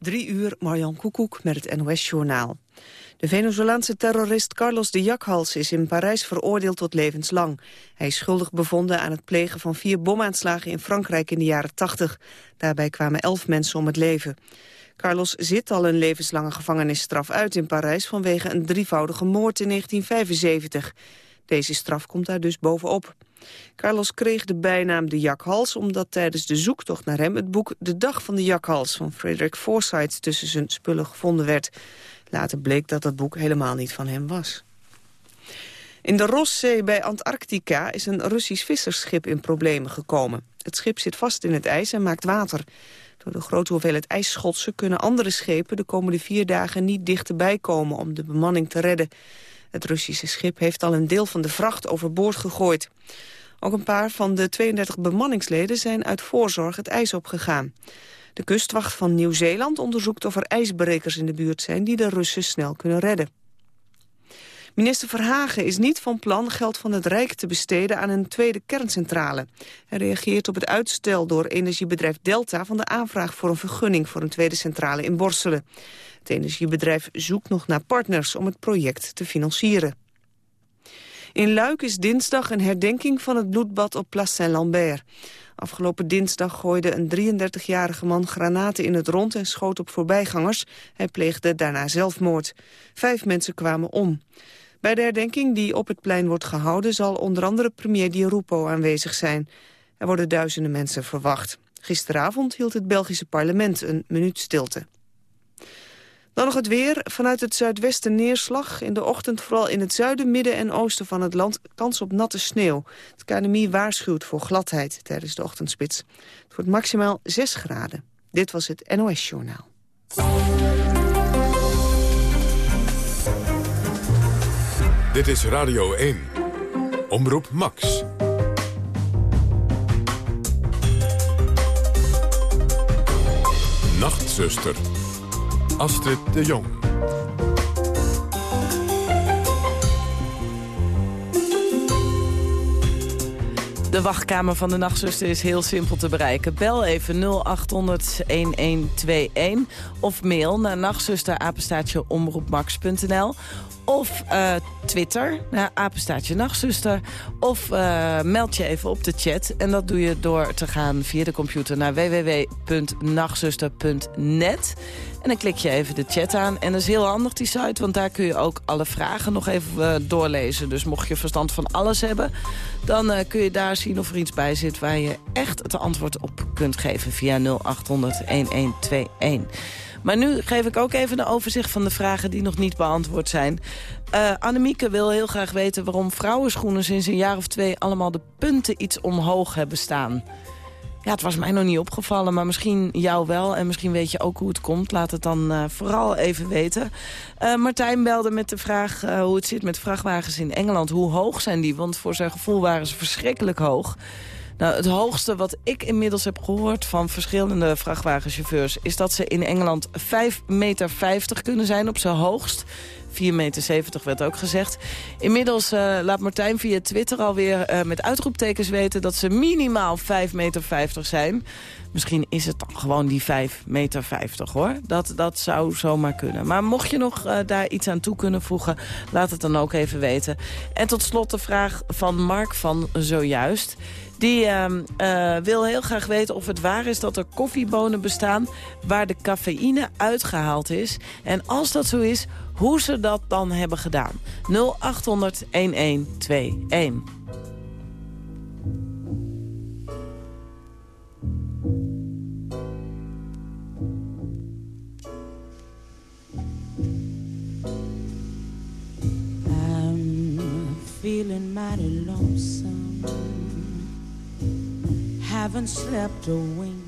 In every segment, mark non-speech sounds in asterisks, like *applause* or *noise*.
Drie uur, Marjan Koekoek met het NOS-journaal. De Venezolaanse terrorist Carlos de Jakhals is in Parijs veroordeeld tot levenslang. Hij is schuldig bevonden aan het plegen van vier bomaanslagen in Frankrijk in de jaren 80. Daarbij kwamen elf mensen om het leven. Carlos zit al een levenslange gevangenisstraf uit in Parijs... vanwege een drievoudige moord in 1975. Deze straf komt daar dus bovenop. Carlos kreeg de bijnaam de jakhals omdat tijdens de zoektocht naar hem... het boek De Dag van de Jakhals van Frederick Forsyth tussen zijn spullen gevonden werd. Later bleek dat dat boek helemaal niet van hem was. In de Rosszee bij Antarctica is een Russisch vissersschip in problemen gekomen. Het schip zit vast in het ijs en maakt water. Door de grote hoeveelheid ijsschotsen kunnen andere schepen de komende vier dagen niet dichterbij komen om de bemanning te redden. Het Russische schip heeft al een deel van de vracht overboord gegooid. Ook een paar van de 32 bemanningsleden zijn uit voorzorg het ijs opgegaan. De kustwacht van Nieuw-Zeeland onderzoekt of er ijsbrekers in de buurt zijn... die de Russen snel kunnen redden. Minister Verhagen is niet van plan geld van het Rijk te besteden aan een tweede kerncentrale. Hij reageert op het uitstel door energiebedrijf Delta van de aanvraag voor een vergunning voor een tweede centrale in Borselen. Het energiebedrijf zoekt nog naar partners om het project te financieren. In Luik is dinsdag een herdenking van het bloedbad op Place Saint-Lambert. Afgelopen dinsdag gooide een 33-jarige man granaten in het rond en schoot op voorbijgangers. Hij pleegde daarna zelfmoord. Vijf mensen kwamen om. Bij de herdenking die op het plein wordt gehouden... zal onder andere premier Di Rupo aanwezig zijn. Er worden duizenden mensen verwacht. Gisteravond hield het Belgische parlement een minuut stilte. Dan nog het weer. Vanuit het zuidwesten neerslag. In de ochtend vooral in het zuiden, midden en oosten van het land kans op natte sneeuw. Het KNMI waarschuwt voor gladheid tijdens de ochtendspits. Het wordt maximaal 6 graden. Dit was het NOS Journaal. Dit is Radio 1. Omroep Max. Nachtzuster. Astrid de Jong. De wachtkamer van de nachtzuster is heel simpel te bereiken. Bel even 0800-1121 of mail naar nachtzusterapenstaatjeomroepmax.nl of uh, Twitter, naar apenstaatje nachtzuster. Of uh, meld je even op de chat. En dat doe je door te gaan via de computer naar www.nachtzuster.net. En dan klik je even de chat aan. En dat is heel handig, die site, want daar kun je ook alle vragen nog even uh, doorlezen. Dus mocht je verstand van alles hebben, dan uh, kun je daar zien of er iets bij zit... waar je echt het antwoord op kunt geven via 0800 1121. Maar nu geef ik ook even een overzicht van de vragen die nog niet beantwoord zijn. Uh, Annemieke wil heel graag weten waarom vrouwenschoenen sinds een jaar of twee... allemaal de punten iets omhoog hebben staan. Ja, het was mij nog niet opgevallen, maar misschien jou wel. En misschien weet je ook hoe het komt. Laat het dan uh, vooral even weten. Uh, Martijn belde met de vraag uh, hoe het zit met vrachtwagens in Engeland. Hoe hoog zijn die? Want voor zijn gevoel waren ze verschrikkelijk hoog. Nou, het hoogste wat ik inmiddels heb gehoord van verschillende vrachtwagenchauffeurs... is dat ze in Engeland 5,50 meter kunnen zijn op zijn hoogst. 4,70 meter werd ook gezegd. Inmiddels uh, laat Martijn via Twitter alweer uh, met uitroeptekens weten... dat ze minimaal 5,50 meter zijn. Misschien is het dan gewoon die 5,50 meter hoor. Dat, dat zou zomaar kunnen. Maar mocht je nog uh, daar iets aan toe kunnen voegen... laat het dan ook even weten. En tot slot de vraag van Mark van zojuist... Die uh, uh, wil heel graag weten of het waar is dat er koffiebonen bestaan... waar de cafeïne uitgehaald is. En als dat zo is, hoe ze dat dan hebben gedaan. 0800 1121. feeling mighty lonesome haven't slept a wink.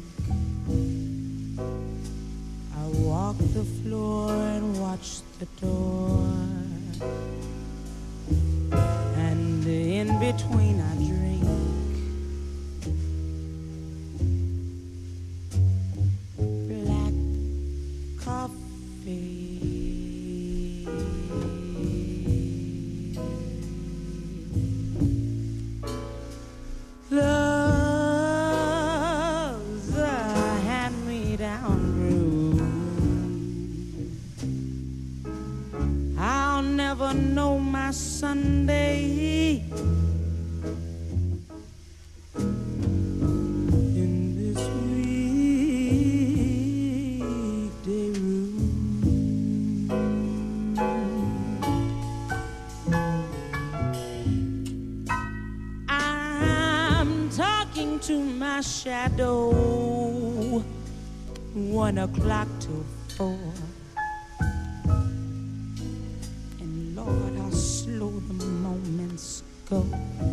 I walk the floor and watch the door. And in between I drink. Sunday. In this weekday room, I'm talking to my shadow. One o'clock till four. go.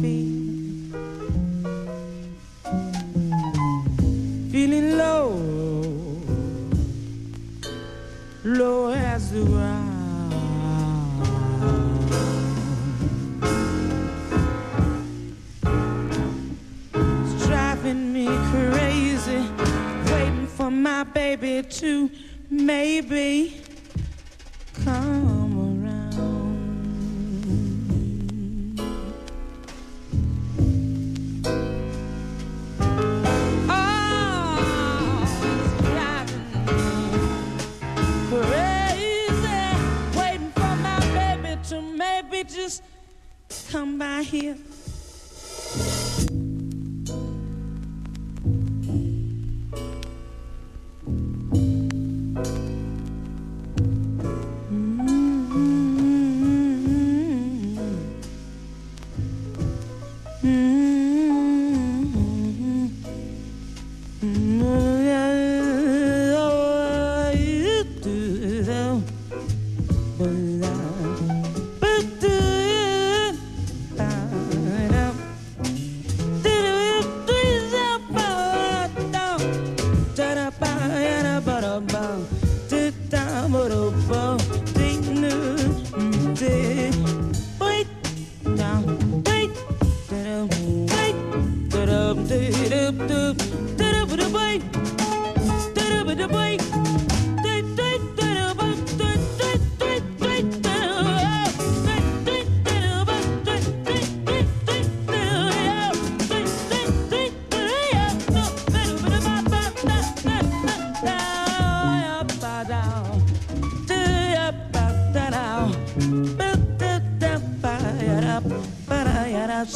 feet.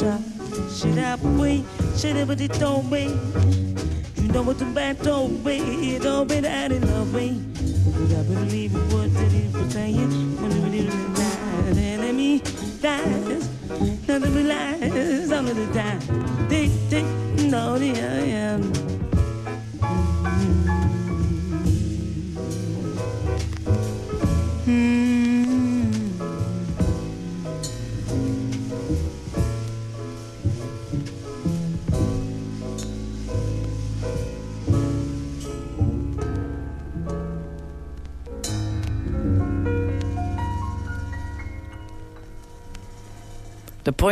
cha. Should I wait? Should I but it don't wait? You know what the don't wait.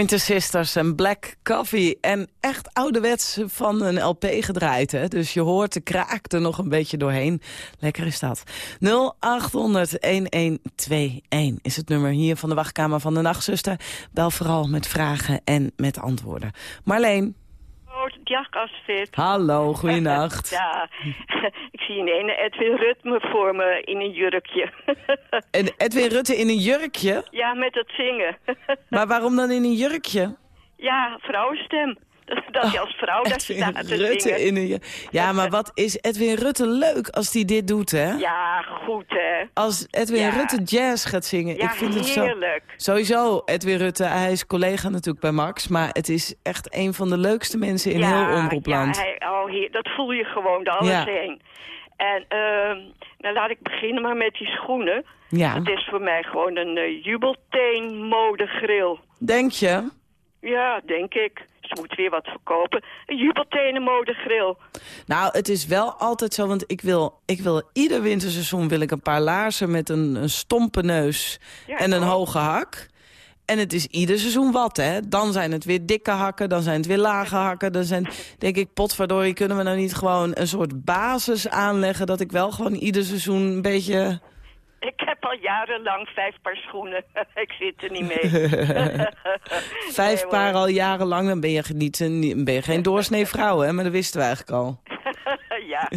Pointer Sisters en Black Coffee. En echt ouderwets van een LP gedraaid. Hè? Dus je hoort de kraak er nog een beetje doorheen. Lekker is dat. 0800-1121 is het nummer hier van de wachtkamer van de Nachtzuster. Bel vooral met vragen en met antwoorden. Marleen. Astrid. Hallo, *laughs* goeienacht. ja, *laughs* ik zie een ene Edwin Rutme voor me in een jurkje. *laughs* en Edwin Rutte in een jurkje? Ja, met het zingen. maar waarom dan in een jurkje? Ja, vrouwenstem. *laughs* Dat hij als vrouw daar staat te Rutte in een... Ja, maar wat is Edwin Rutte leuk als hij dit doet, hè? Ja, goed, hè? Als Edwin Rutte jazz gaat zingen. Ja, ik vind heerlijk. Het zo, sowieso, Edwin Rutte, hij is collega natuurlijk bij Max... maar het is echt een van de leukste mensen in heel Omroepland. Ja, hij, oh, dat voel je gewoon de alles heen. En uh, nou laat ik beginnen maar met die schoenen. Ja. Het is voor mij gewoon een uh, jubelteen modegril. Denk je? Ja, denk ik. Ze moet weer wat verkopen. Een jubeltenen modegril. Nou, het is wel altijd zo, want ik wil, ik wil ieder winterseizoen wil ik een paar laarzen met een, een stompe neus en een hoge hak. En het is ieder seizoen wat, hè. Dan zijn het weer dikke hakken, dan zijn het weer lage hakken. Dan zijn, denk ik, potverdorie, kunnen we nou niet gewoon een soort basis aanleggen... dat ik wel gewoon ieder seizoen een beetje ik heb al jarenlang vijf paar schoenen. *laughs* ik zit er niet mee. *laughs* vijf paar al jarenlang, dan ben je, niet, ben je geen doorsnee vrouw, hè? Maar dat wisten we eigenlijk al. *laughs* ja,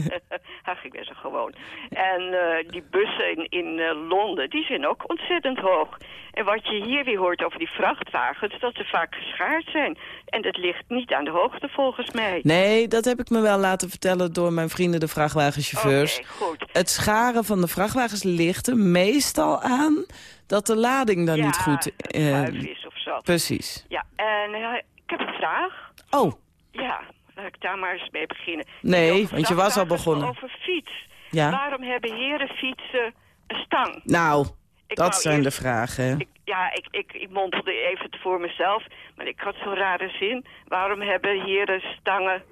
ach, ik ben zo gewoon. En uh, die bussen in, in uh, Londen, die zijn ook ontzettend hoog. En wat je hier weer hoort over die vrachtwagens, dat ze vaak geschaard zijn. En dat ligt niet aan de hoogte volgens mij. Nee, dat heb ik me wel laten vertellen door mijn vrienden de vrachtwagenchauffeurs. Oké, goed. Het scharen van de vrachtwagens ligt er meestal aan dat de lading dan niet goed uh, is of zo. Precies. Ja, en ik heb een vraag. Oh. Ja, laat ik daar maar eens mee beginnen. Nee, want je was al begonnen. Over fiets. Ja? Waarom hebben heren fietsen een stang? Nou, dat zijn de vragen. Ik, ja, ik, ik, ik mompelde even voor mezelf, maar ik had zo'n rare zin. Waarom hebben heren stangen...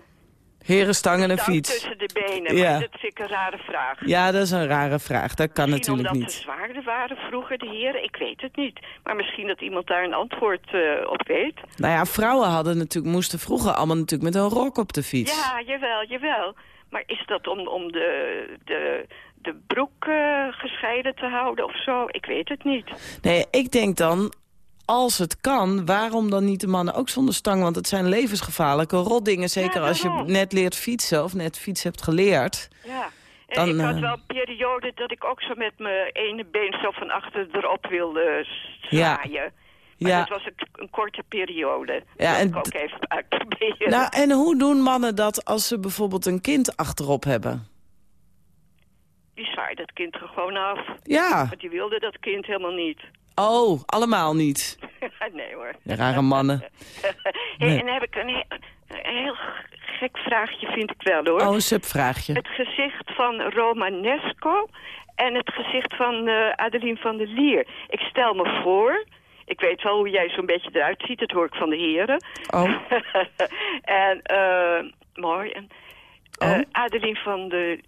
Heren stangen een fiets. tussen de benen, ja. maar dat vind ik een rare vraag. Ja, dat is een rare vraag. Dat kan misschien natuurlijk niet. niet. omdat ze zwaarder waren vroeger, de heren, ik weet het niet. Maar misschien dat iemand daar een antwoord uh, op weet. Nou ja, vrouwen hadden natuurlijk, moesten vroeger allemaal natuurlijk met een rok op de fiets. Ja, jawel, jawel. Maar is dat om, om de, de, de broek uh, gescheiden te houden of zo? Ik weet het niet. Nee, ik denk dan, als het kan, waarom dan niet de mannen ook zonder stang? Want het zijn levensgevaarlijke rotdingen, zeker ja, als je net leert fietsen of net fiets hebt geleerd. Ja. En ik had wel een periode dat ik ook zo met mijn ene been zo van achter erop wilde zwaaien. Ja. Maar ja. dat was een, een, korte periode. Ja, en ik ook even uitproberen. Nou, en hoe doen mannen dat als ze bijvoorbeeld een kind achterop hebben? Die zwaaien dat kind er gewoon af. Ja. Want die wilde dat kind helemaal niet. Oh, allemaal niet? *laughs* nee hoor. De rare mannen. *laughs* hey, nee. En dan heb ik een heel, een heel gek vraagje, vind ik wel hoor. Oh, een subvraagje. Het gezicht van Romanesco en het gezicht van uh, Adeline van der Lier. Ik stel me voor... Ik weet wel hoe jij zo'n beetje eruit ziet. Dat hoor ik van de heren. Oh. *laughs* en, uh, mooi. En, uh, oh. Adeline van de...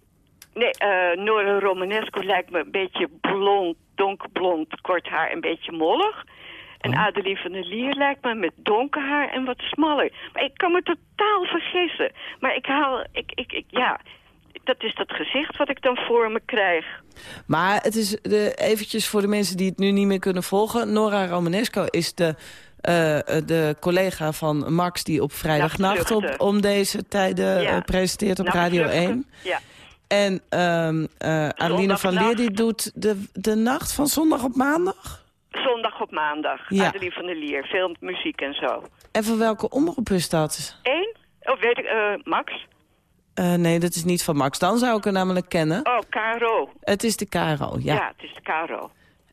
Nee, uh, Nora Romanesco lijkt me een beetje blond, donkerblond, kort haar, een beetje mollig. En oh. Adeline van der Lier lijkt me met donker haar en wat smaller. Maar ik kan me totaal vergissen. Maar ik haal, ik, ik, ik ja, dat is dat gezicht wat ik dan voor me krijg. Maar het is de, eventjes voor de mensen die het nu niet meer kunnen volgen. Nora Romanesco is de, uh, de collega van Max die op vrijdagnacht op, om deze tijden ja. uh, presenteert op Radio 1. Ja. En um, uh, Adeline van Leer die doet de, de nacht van zondag op maandag? Zondag op maandag. Ja. Adeline van der Lier. Veel muziek en zo. En van welke omroep is dat? Eén? Of weet ik, Max? Uh, nee, dat is niet van Max. Dan zou ik er namelijk kennen. Oh, Caro. Het is de Caro, ja. Ja, het is de Caro.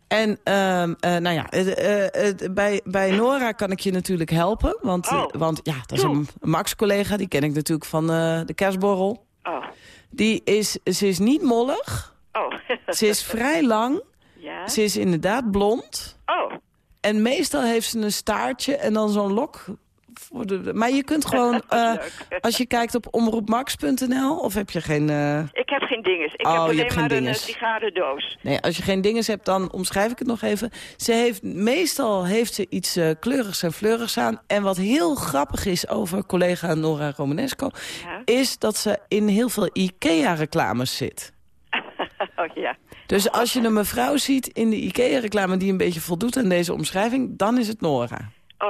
En uh, uh, nou ja, bij, bij Nora kan ik je natuurlijk helpen. Want, oh. want ja, dat is een Max-collega. Die ken ik natuurlijk van de kerstborrel. Oh. Die is, ze is niet mollig. Oh. ze is vrij lang. Ja. Ze is inderdaad blond. Oh. En meestal heeft ze een staartje en dan zo'n lok voor de, maar je kunt gewoon, *laughs* eh, als je kijkt op omroepmax.nl, of heb je geen... eh, Ik heb geen dinges. Ik Oh, heb je alleen hebt geen maar een eh, sigarendoos. Nee, als je geen dinges hebt, dan omschrijf ik het nog even. Ze heeft, meestal heeft ze iets kleurigs en fleurigs aan. En wat heel grappig is over collega Nora Romanesco... Ja. is dat ze in heel veel IKEA-reclames zit. *laughs* oh ja. Dus als je een mevrouw ziet in de IKEA-reclame... die een beetje voldoet aan deze omschrijving, dan is het Nora.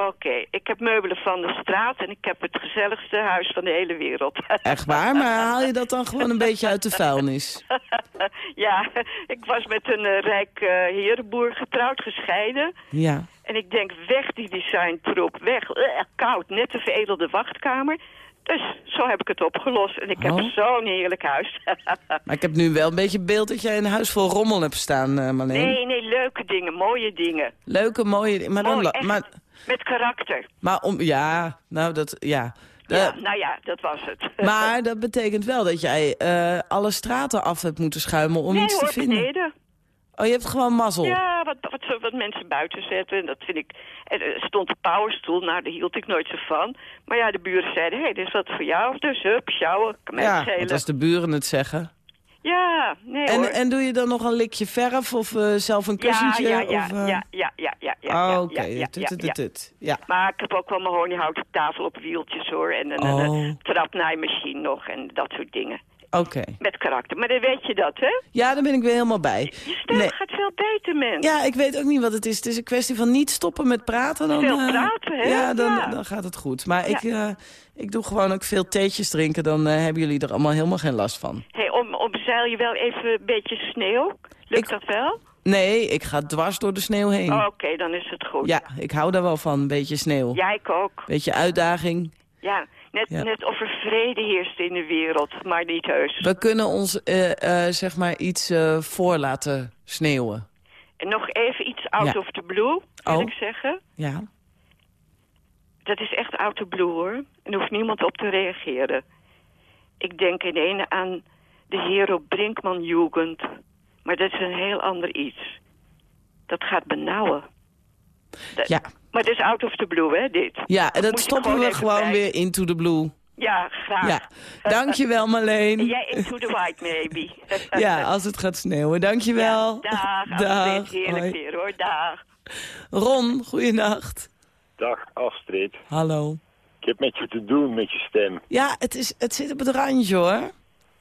Oké, ik heb meubelen van de straat en ik heb het gezelligste huis van de hele wereld. *laughs* Echt waar, maar haal je dat dan gewoon een beetje uit de vuilnis? *laughs* ja, ik was met een eh, rijk eh, herenboer getrouwd, gescheiden. Ja. En ik denk, weg die designtroep, weg. Eh, koud, net de veredelde wachtkamer. Dus zo heb ik het opgelost. En ik heb Oh. zo'n heerlijk huis. *laughs* Maar ik heb nu wel een beetje beeld dat jij een huis vol rommel hebt staan, eh Marleen. nee, nee, leuke dingen, mooie dingen. Leuke, mooie... Maar, dan, Mooi, maar, Met karakter. maar om... Ja, nou dat... Ja. Ja, Eh, nou ja, dat was het. *laughs* Maar dat betekent wel dat jij eh, alle straten af hebt moeten schuimen om nee iets hoor, te vinden. beneden. Oh, je hebt gewoon mazzel. Ja, wat, wat, wat mensen buiten zetten. En dat vind ik... Er stond een powerstoel, nou daar hield ik nooit zo van. Maar ja, de buren zeiden, hé, hey, dit is wat voor jou. Dus hup, sjouwen, kan mij Ja, schelen. want als de buren het zeggen. Ja, nee En, hoor. en doe je dan nog een likje verf of eh, zelf een kussentje? ja, ja, of, eh? ja, ja, ja, ja, ja, Oh, oké. ja, ja, Tut, ja, ja. tut. Ja. Maar ik heb ook wel mijn honiehouten tafel op wieltjes hoor. En een, Oh. een trapnaaimachine nog en dat soort dingen. Oké. Met karakter. Maar dan weet je dat, hè? Ja, daar ben ik weer helemaal bij. Je stem Nee. gaat veel beter, mens. Ja, ik weet ook niet wat het is. Het is een kwestie van niet stoppen met praten. Dan, Veel eh, praten, hè? Ja, dan, Ja. dan gaat het goed. Maar ik, ik doe gewoon ook veel theetjes drinken. Dan hebben jullie er allemaal helemaal geen last van. Hey, om, omzeil je wel even een beetje sneeuw? Lukt Ik- dat wel? Nee, ik ga dwars door de sneeuw heen. Oh, Oké, dan is het goed. Ja, ik hou daar wel van, een beetje sneeuw. Ja, ik ook. Beetje uitdaging. Ja, net, Ja. net of er vrede heerst in de wereld, maar niet heus. We kunnen ons, eh, eh, zeg maar, iets eh, voor laten sneeuwen. En nog even iets out Ja. of the blue, wil Oh. ik zeggen. Ja. Dat is echt out of the blue, hoor. En hoeft niemand op te reageren. Ik denk in ene aan de Hero Brinkman Jugend. Maar dat is een heel ander iets. Dat gaat benauwen. Dat- Ja. Maar het is out of the blue, hè, dit. Ja, en dat je stoppen gewoon we gewoon bij. weer into the blue. Ja, graag. Ja. Dankjewel, En Marleen. jij into the white, maybe. *laughs* Ja, als het gaat sneeuwen. Dankjewel. Ja, dag, *laughs* Astrid. Heerlijk weer, hoor. Dag. Ron, goeienacht. Dag Astrid. Hallo. Ik heb met je te doen met je stem. Ja, het, is, het zit op het randje, hoor.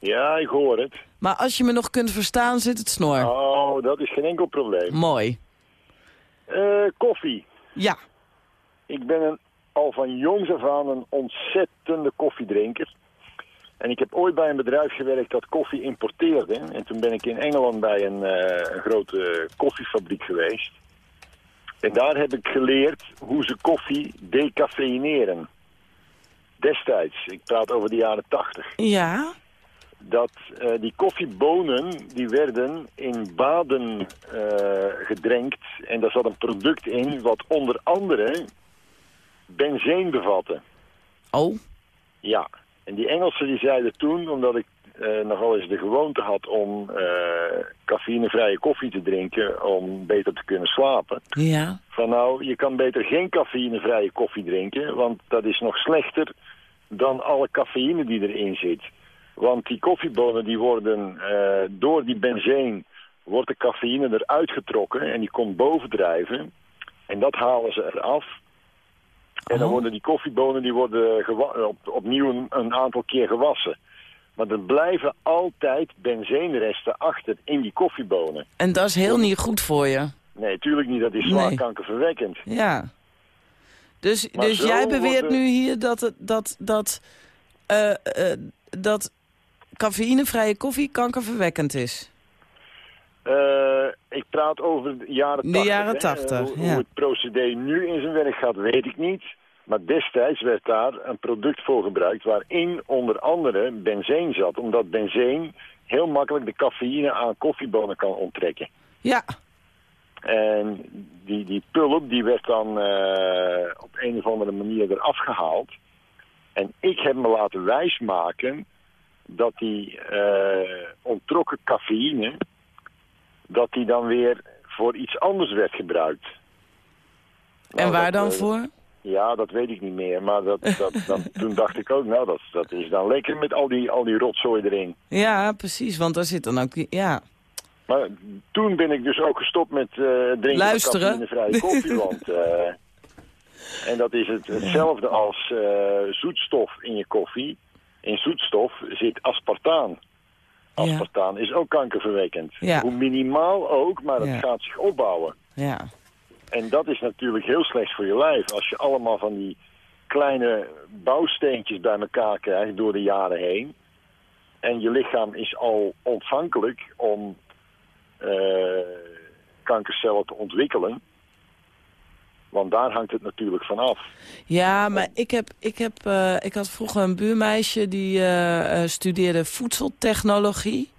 Ja, ik hoor het. Maar als je me nog kunt verstaan, zit het snor. Oh, dat is geen enkel probleem. Mooi. Eh, koffie. Ja. Ik ben een, al van jongs af aan een ontzettende koffiedrinker. En ik heb ooit bij een bedrijf gewerkt dat koffie importeerde. En toen ben ik in Engeland bij een, eh, een grote koffiefabriek geweest. En daar heb ik geleerd hoe ze koffie decafeineren. Destijds, ik praat over de jaren tachtig. Ja. Dat eh, die koffiebonen die werden in baden eh, gedrenkt en daar zat een product in wat onder andere benzeen bevatte. Oh. Ja, en die Engelsen die zeiden toen, omdat ik eh, nogal eens de gewoonte had om cafeïnevrije koffie te drinken om beter te kunnen slapen, Ja. van nou, je kan beter geen cafeïnevrije koffie drinken, want dat is nog slechter dan alle cafeïne die erin zit. Want die koffiebonen die worden eh, door die benzeen wordt de cafeïne eruit getrokken en die komt bovendrijven. En dat halen ze eraf. En dan Oh. worden die koffiebonen die worden op, opnieuw een, een aantal keer gewassen. Maar er blijven altijd benzeenresten achter in die koffiebonen. En dat is heel niet goed voor je. Nee, tuurlijk niet. Dat is zwaar Nee. kankerverwekkend. Ja. Dus, Maar dus jij beweert worden- nu hier dat, het, dat, dat, eh, eh, dat cafeïnevrije koffie kankerverwekkend is? Eh, ik praat over de jaren De 80. jaren hè. 80, hoe, ja. hoe het procedé nu in zijn werk gaat, weet ik niet. Maar destijds werd daar een product voor gebruikt waarin onder andere benzeen zat. Omdat benzeen heel makkelijk de cafeïne aan koffiebonen kan onttrekken. Ja. En die, die pulp die werd dan eh, op een of andere manier eraf gehaald. En ik heb me laten wijsmaken dat die eh, ontrokken cafeïne, dat die dan weer voor iets anders werd gebruikt. En Nou, waar dat, dan eh, voor? Ja, dat weet ik niet meer. Maar dat, dat, *laughs* dan, toen dacht ik ook, nou, dat, dat is dan lekker met al die, al die rotzooi erin. Ja, precies, want daar zit dan ook... Ja, Maar toen ben ik dus ook gestopt met eh drinken Luisteren. van cafeïnevrije koffie. *laughs* Want, en dat is het, hetzelfde als zoetstof in je koffie. In zoetstof zit aspartaan. Ja. Aspartaan is ook kankerverwekkend. Ja. Hoe minimaal ook, maar het gaat zich opbouwen. ja. En dat is natuurlijk heel slecht voor je lijf. Als je allemaal van die kleine bouwsteentjes bij elkaar krijgt door de jaren heen. En je lichaam is al ontvankelijk om eh, kankercellen te ontwikkelen. Want daar hangt het natuurlijk van af. Ja, maar ik, heb, ik, heb, eh, ik had vroeger een buurmeisje die eh, eh, studeerde voedseltechnologie.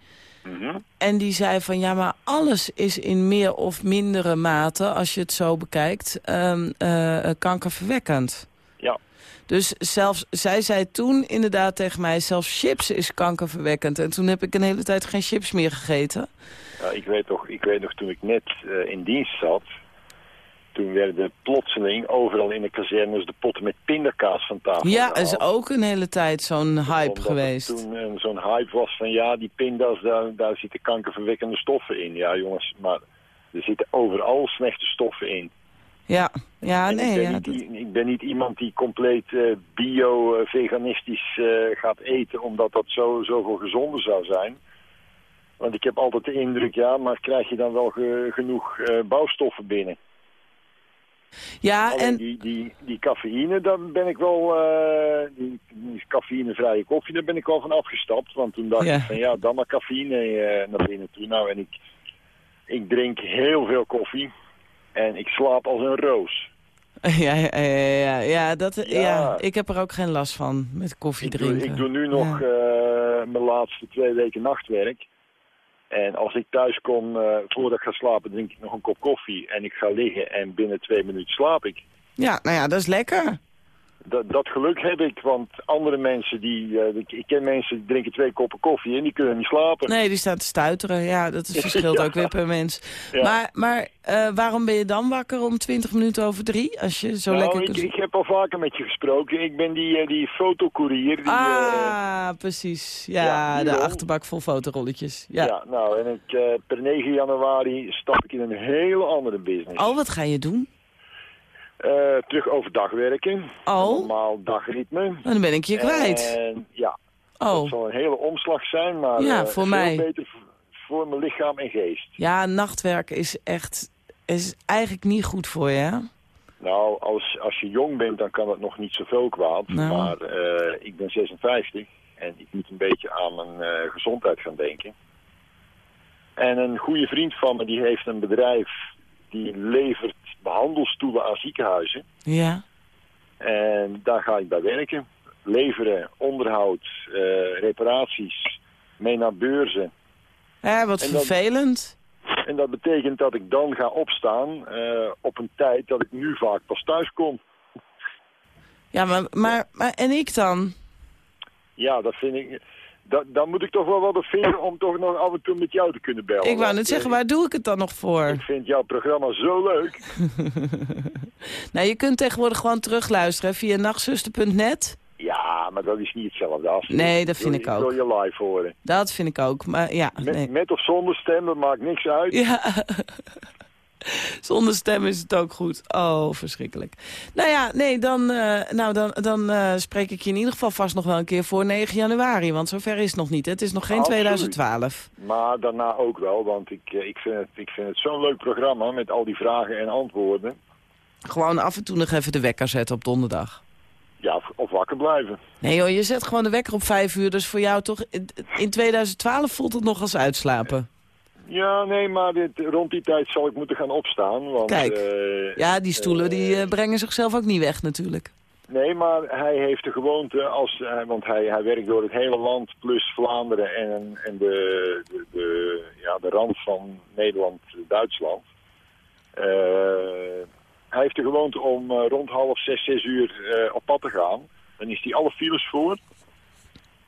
Mhm. En die zei van ja, maar alles is in meer of mindere mate, als je het zo bekijkt, ehm, eh, eh, kankerverwekkend. Ja. Dus zelfs, zij zei toen inderdaad tegen mij, zelfs chips is kankerverwekkend. En toen heb ik een hele tijd geen chips meer gegeten. Ja, ik, weet toch, ik weet nog toen ik net in dienst zat. Toen werden plotseling overal in de kazernes de potten met pindakaas van tafel Ja, gehaald. is ook een hele tijd zo'n hype Omdat geweest. toen eh, zo'n hype was van ja, die pinda's, daar, daar zitten kankerverwekkende stoffen in. Ja jongens, maar er zitten overal slechte stoffen in. Ja, ja En nee. ik, ben Ja, niet, dat- ik ben niet iemand die compleet eh, bio-veganistisch eh, gaat eten, omdat dat zo, zoveel gezonder zou zijn. Want ik heb altijd de indruk, ja, maar krijg je dan wel ge- genoeg bouwstoffen binnen? Ja Alleen en die, die, die cafeïne, daar ben ik wel, eh, die, die cafeïnevrije koffie, daar ben ik wel van afgestapt. Want toen dacht Ja. ik van ja, dan maar cafeïne eh, naar binnen toe. Nou, en ik, ik drink heel veel koffie en ik slaap als een roos. *laughs* Ja, ja, ja, ja, dat, ja. Ja. ik heb er ook geen last van met koffie Ik doe, drinken. ik doe nu nog eh, mijn laatste twee weken nachtwerk. En als ik thuis kom, eh, voordat ik ga slapen, drink ik nog een kop koffie. En ik ga liggen en binnen twee minuten slaap ik. Ja, nou ja, dat is lekker. Dat, dat geluk heb ik, want andere mensen die... eh, ik, ken mensen die drinken twee koppen koffie en die kunnen niet slapen. Nee, die staat te stuiteren. Ja, dat is- *laughs* verschilt Ja. ook weer per mens. Ja. Maar, maar eh, waarom ben je dan wakker om 20 minuten over drie? Als je zo nou, lekker ik, kunt... ik heb al vaker met je gesproken. Ik ben die, eh, die fotocourier. Die, ah, precies. Ja, de achterbak vol fotorolletjes. Ja. ja. nou, en ik, per 9 januari stap ik in een hele andere business. Oh, wat ga je doen? Eh, terug overdag werken. Oh. Normaal dagritme. Dan ben ik je kwijt. En, ja, dat Oh, zal een hele omslag zijn, maar Ja, eh, voor veel mij. beter voor mijn lichaam en geest. ja, nachtwerken is echt... is eigenlijk niet goed voor je, hè? Nou, als, als je jong bent, dan kan het nog niet zoveel kwaad. Nou. Maar eh, ik ben 56 en ik moet een beetje aan mijn gezondheid gaan denken. En een goede vriend van me, die heeft een bedrijf die levert behandelstoelen aan ziekenhuizen. Ja. En daar ga ik bij werken. Leveren, onderhoud, eh, reparaties, mee naar beurzen. Ja, wat En vervelend. En dat betekent dat ik dan ga opstaan eh, op een tijd dat ik nu vaak pas thuis kom. Ja, maar, maar, maar en ik dan? Ja, dat vind ik... Dan moet ik toch wel wat op vinden om toch nog af en toe met jou te kunnen bellen. Ik wou net zeggen, waar doe ik het dan nog voor? Ik vind jouw programma zo leuk. *laughs* Nou, je kunt tegenwoordig gewoon terugluisteren via nachtzuster.net. Ja, maar dat is niet hetzelfde als... Nee, dat vind ik ook. wil je live horen. Dat vind ik ook. Maar ja, Met, nee. met of zonder stem, dat maakt niks uit. Ja. *laughs* Zonder stem is het ook goed. Oh, verschrikkelijk. Nou ja, nee, dan, eh, nou, dan, dan eh, spreek ik je in ieder geval vast nog wel een keer voor 9 januari. Want zover is het nog niet. hè. Het is nog geen Absoluut. 2012. Maar daarna ook wel, want ik, eh, ik vind het, ik vind het zo'n leuk programma met al die vragen en antwoorden. Gewoon af en toe nog even de wekker zetten op donderdag. Ja, of, wakker blijven. Nee joh, je zet gewoon de wekker op 5 uur. Dus voor jou toch, in 2012 voelt het nog als uitslapen. Ja, nee, maar dit, rond die tijd zal ik moeten gaan opstaan. Want, Kijk. eh, Ja, die stoelen die eh, eh, brengen zichzelf ook niet weg natuurlijk. Nee, maar hij heeft de gewoonte, als, want hij, hij werkt door het hele land plus Vlaanderen en, en de, de, de, ja, de rand van Nederland-Duitsland. Hij heeft de gewoonte om rond half zes, zes uur op pad te gaan. Dan is hij alle files voor.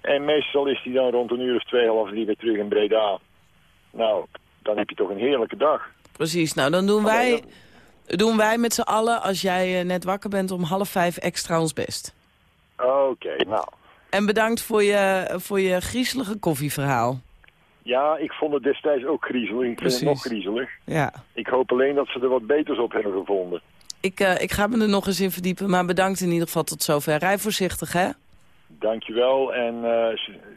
En meestal is hij dan rond een uur of twee, half drie weer terug in Breda. Nou, dan heb je toch een heerlijke dag. Precies, nou dan doen wij... Doen wij met z'n allen, als jij eh, net wakker bent, om half vijf extra ons best. Oké, nou. En bedankt voor je, voor je griezelige koffieverhaal. Ja, ik vond het destijds ook griezelig. Ik vind Precies. het nog griezelig. Ja. Ik hoop alleen dat ze er wat beters op hebben gevonden. Ik, eh, ik ga me er nog eens in verdiepen, maar bedankt in ieder geval tot zover. Rij voorzichtig, hè? Dankjewel en eh,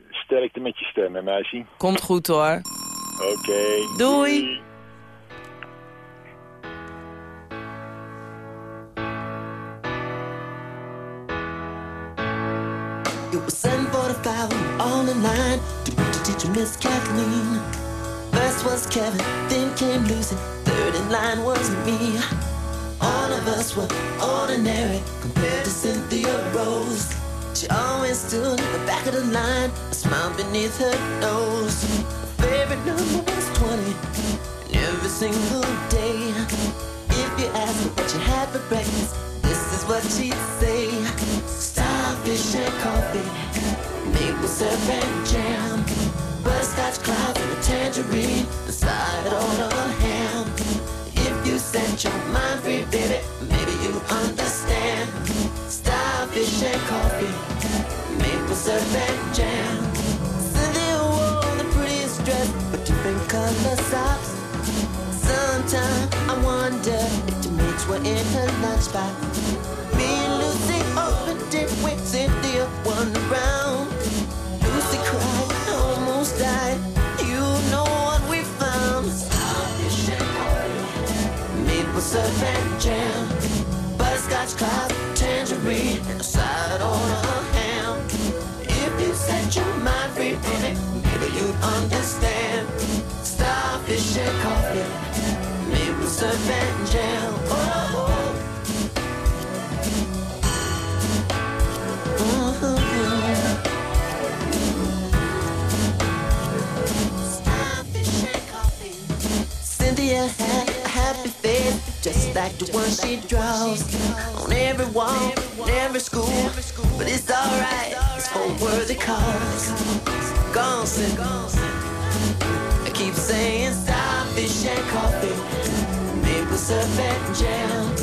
sterkte met je stem, hè meisje. Komt goed, hoor. Oké. Doei. It was 745, we were all in line to meet the teacher, Miss Kathleen. First was Kevin, then came Lucy, third in line was me. All of us were ordinary compared to Cynthia Rose. She always stood in the back of the line, a smile beneath her nose. Favorite number was 20, and every single day. If you ask her what she had for breakfast, this is what she'd say. Starfish and coffee, maple syrup and jam, butterscotch clouds and a tangerine, in her lunchbox. Me and Lucy opened it with Cynthia one round. Lucy cried, almost died. You know what we found? Maple syrup and jam, butterscotch cloud, tangerine, and a side on a ham. If you set your mind free, baby, maybe you'd understand. Starfish and coffee, Cynthia had a happy face, just like the one she draws on every wall, every school. But it's alright, it's for worthy cause. I keep saying starfish and coffee, syrup and jam,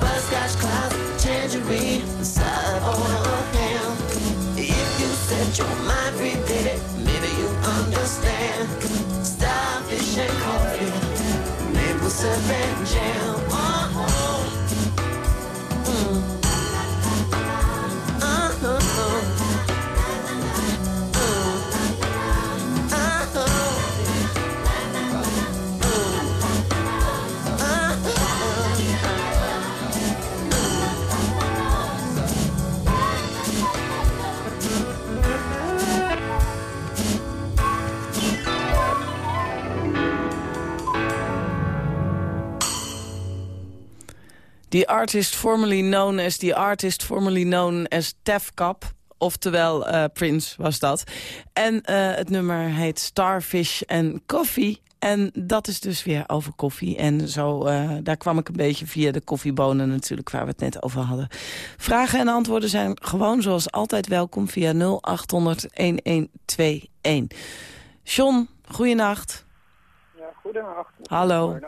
butterscotch clouds, tangerine, side on a ham. If you set your mind free, baby, maybe you understand. Starfish and coffee, maple syrup and jam. Oh. The artist formerly known as the artist formerly known as Tefkap. Oftewel eh, Prince was dat. En eh, het nummer heet Starfish and Coffee. En dat is dus weer over koffie. En zo, eh, daar kwam ik een beetje via de koffiebonen natuurlijk... waar we het net over hadden. Vragen en antwoorden zijn gewoon zoals altijd welkom... via 0800-1121. John, goeienacht. Ja, goedenavond. Hallo.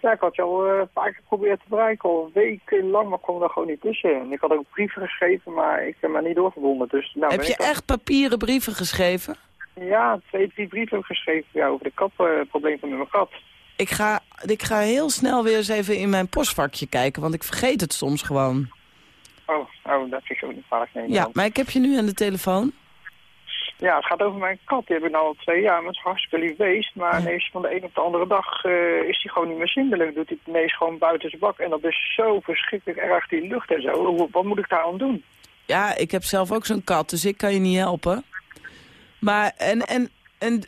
Ja, ik had je al eh, een paar keer geprobeerd te bereiken, al weken lang, maar ik kwam er gewoon niet tussen. En ik had ook brieven geschreven, maar ik heb me niet doorverbonden. Dus, nou, Heb ben je echt papieren brieven geschreven? Ja, twee, drie brieven heb ik geschreven ja, over de katprobleem van mijn kat. Ik ga, ik ga heel snel weer eens even in mijn postvakje kijken, want ik vergeet het soms gewoon. Oh, oh dat vind ik ook niet vaak nemen. Ja, maar ik heb je nu aan de telefoon. Ja, het gaat over mijn kat. Die heb ik nou al twee jaar, maar het is hartstikke lief. Maar ineens van de een op de andere dag eh, is hij gewoon niet meer zindelijk. Doet hij ineens gewoon buiten zijn bak. En dat is zo verschrikkelijk erg, die lucht en zo. Wat moet ik daar aan doen? Ja, ik heb zelf ook zo'n kat, dus ik kan je niet helpen. Maar, en, en, en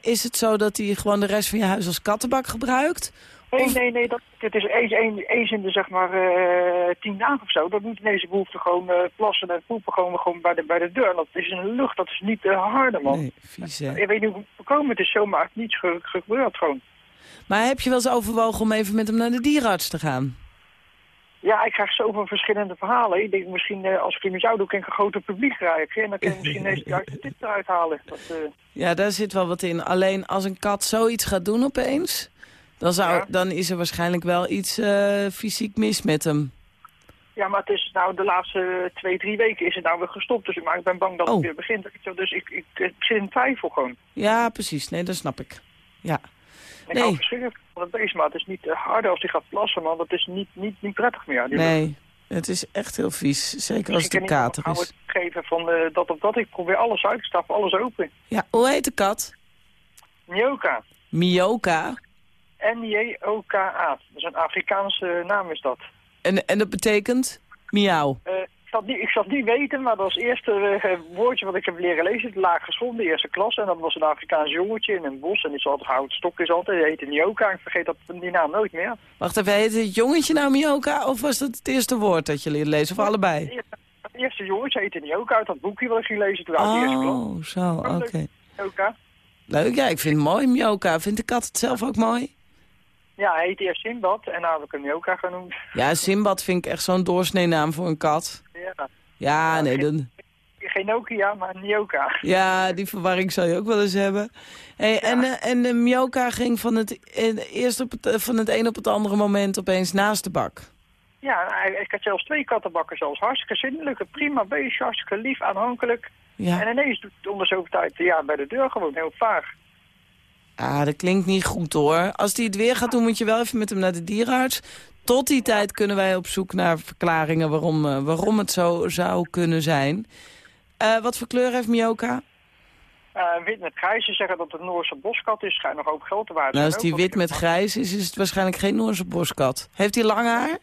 is het zo dat hij gewoon de rest van je huis als kattenbak gebruikt? Nee, nee, nee. Dat, het is eens, eens, eens in de zeg maar eh, tien dagen of zo. Dat doet ineens de behoefte gewoon eh, plassen en poepen gewoon, gewoon bij, de, bij de deur. Dat is een lucht, dat is niet te harde, man. Nee, vies hè. Ik weet niet hoe het voorkomen. Het is zomaar niets ge- gebeurd gewoon. Maar heb je wel eens overwogen om even met hem naar de dierenarts te gaan? Ja, ik krijg zoveel verschillende verhalen. Ik denk misschien, eh, als ik het met jou doe, kan ik een groter publiek krijgen. En dan kan ik misschien ineens de juiste tip eruit halen. Dat, Ja, daar zit wel wat in. Alleen als een kat zoiets gaat doen opeens... Dan, zou, Ja. dan is er waarschijnlijk wel iets eh, fysiek mis met hem. Ja, maar het is nou de laatste twee, drie weken is het nou weer gestopt. Dus maar ik ben bang dat Oh. het weer begint. Dus ik, ik, ik zit in twijfel gewoon. Ja, precies. Nee, dat snap ik. Ja. Ik Nee. hou verschrikkelijk van het beest, maar het is niet eh, harder als hij gaat plassen, man. Dat is niet, niet, niet prettig meer. Nee, het is echt heel vies. Zeker als Dus het ik een kan kater is. geven van eh, dat of dat. Ik probeer alles uit te stappen, alles open. Ja, hoe heet de kat? Nyoka. Mioka. N-J-O-K-A. Dat is een Afrikaanse naam is dat. En, en dat betekent miauw. Eh, ik, zal het niet, ik weten, maar dat was het eerste eh, woordje wat ik heb leren lezen. De lagere school, de eerste klas. En dat was een Afrikaans jongetje in een bos. En die is altijd hout stok is altijd. Die heette Nyoka. Ik vergeet dat, die naam nooit meer. Wacht even, heet het jongetje nou Mioka? Of was dat het eerste woord dat je leerde lezen? Of allebei? Het eerste, het eerste jongetje heette uit dat boekje wat ik ging lezen toen uit de eerste klas. Oh, zo, oké. Nyoka. Leuk, ja, ik vind het mooi, Mioka. Vindt de kat het zelf ook mooi? Ja, hij heette eerst Simbad en nou heb ik hem Nyoka genoemd. Ja, Simbad vind ik echt zo'n doorsnee-naam voor een kat. Ja. Ja, nee, dan, Geen Nokia, maar Nyoka. ja, die verwarring zou je ook wel eens hebben. Hey, En, eh, en de Mioka ging van het, eh, eerst op het, eh, van het een op het andere moment opeens naast de bak. Ja, ik had zelfs twee kattenbakken zelfs. Hartstikke zindelijk, een prima beestje, hartstikke lief, aanhankelijk. Ja. En ineens doet het onder zoveel tijd ja, bij de deur gewoon heel vaag. Ah, dat klinkt niet goed hoor. Als hij het weer gaat doen, moet je wel even met hem naar de dierenarts. Tot die tijd kunnen wij op zoek naar verklaringen waarom, eh, waarom het zo zou kunnen zijn. Eh, wat voor kleur heeft Mioka? Eh, wit met grijs, ze zeggen dat het Noorse boskat is. Schijnt nog ook geld te waard Nou, als die wit met grijs is, is het waarschijnlijk geen Noorse boskat. Heeft hij lang haar?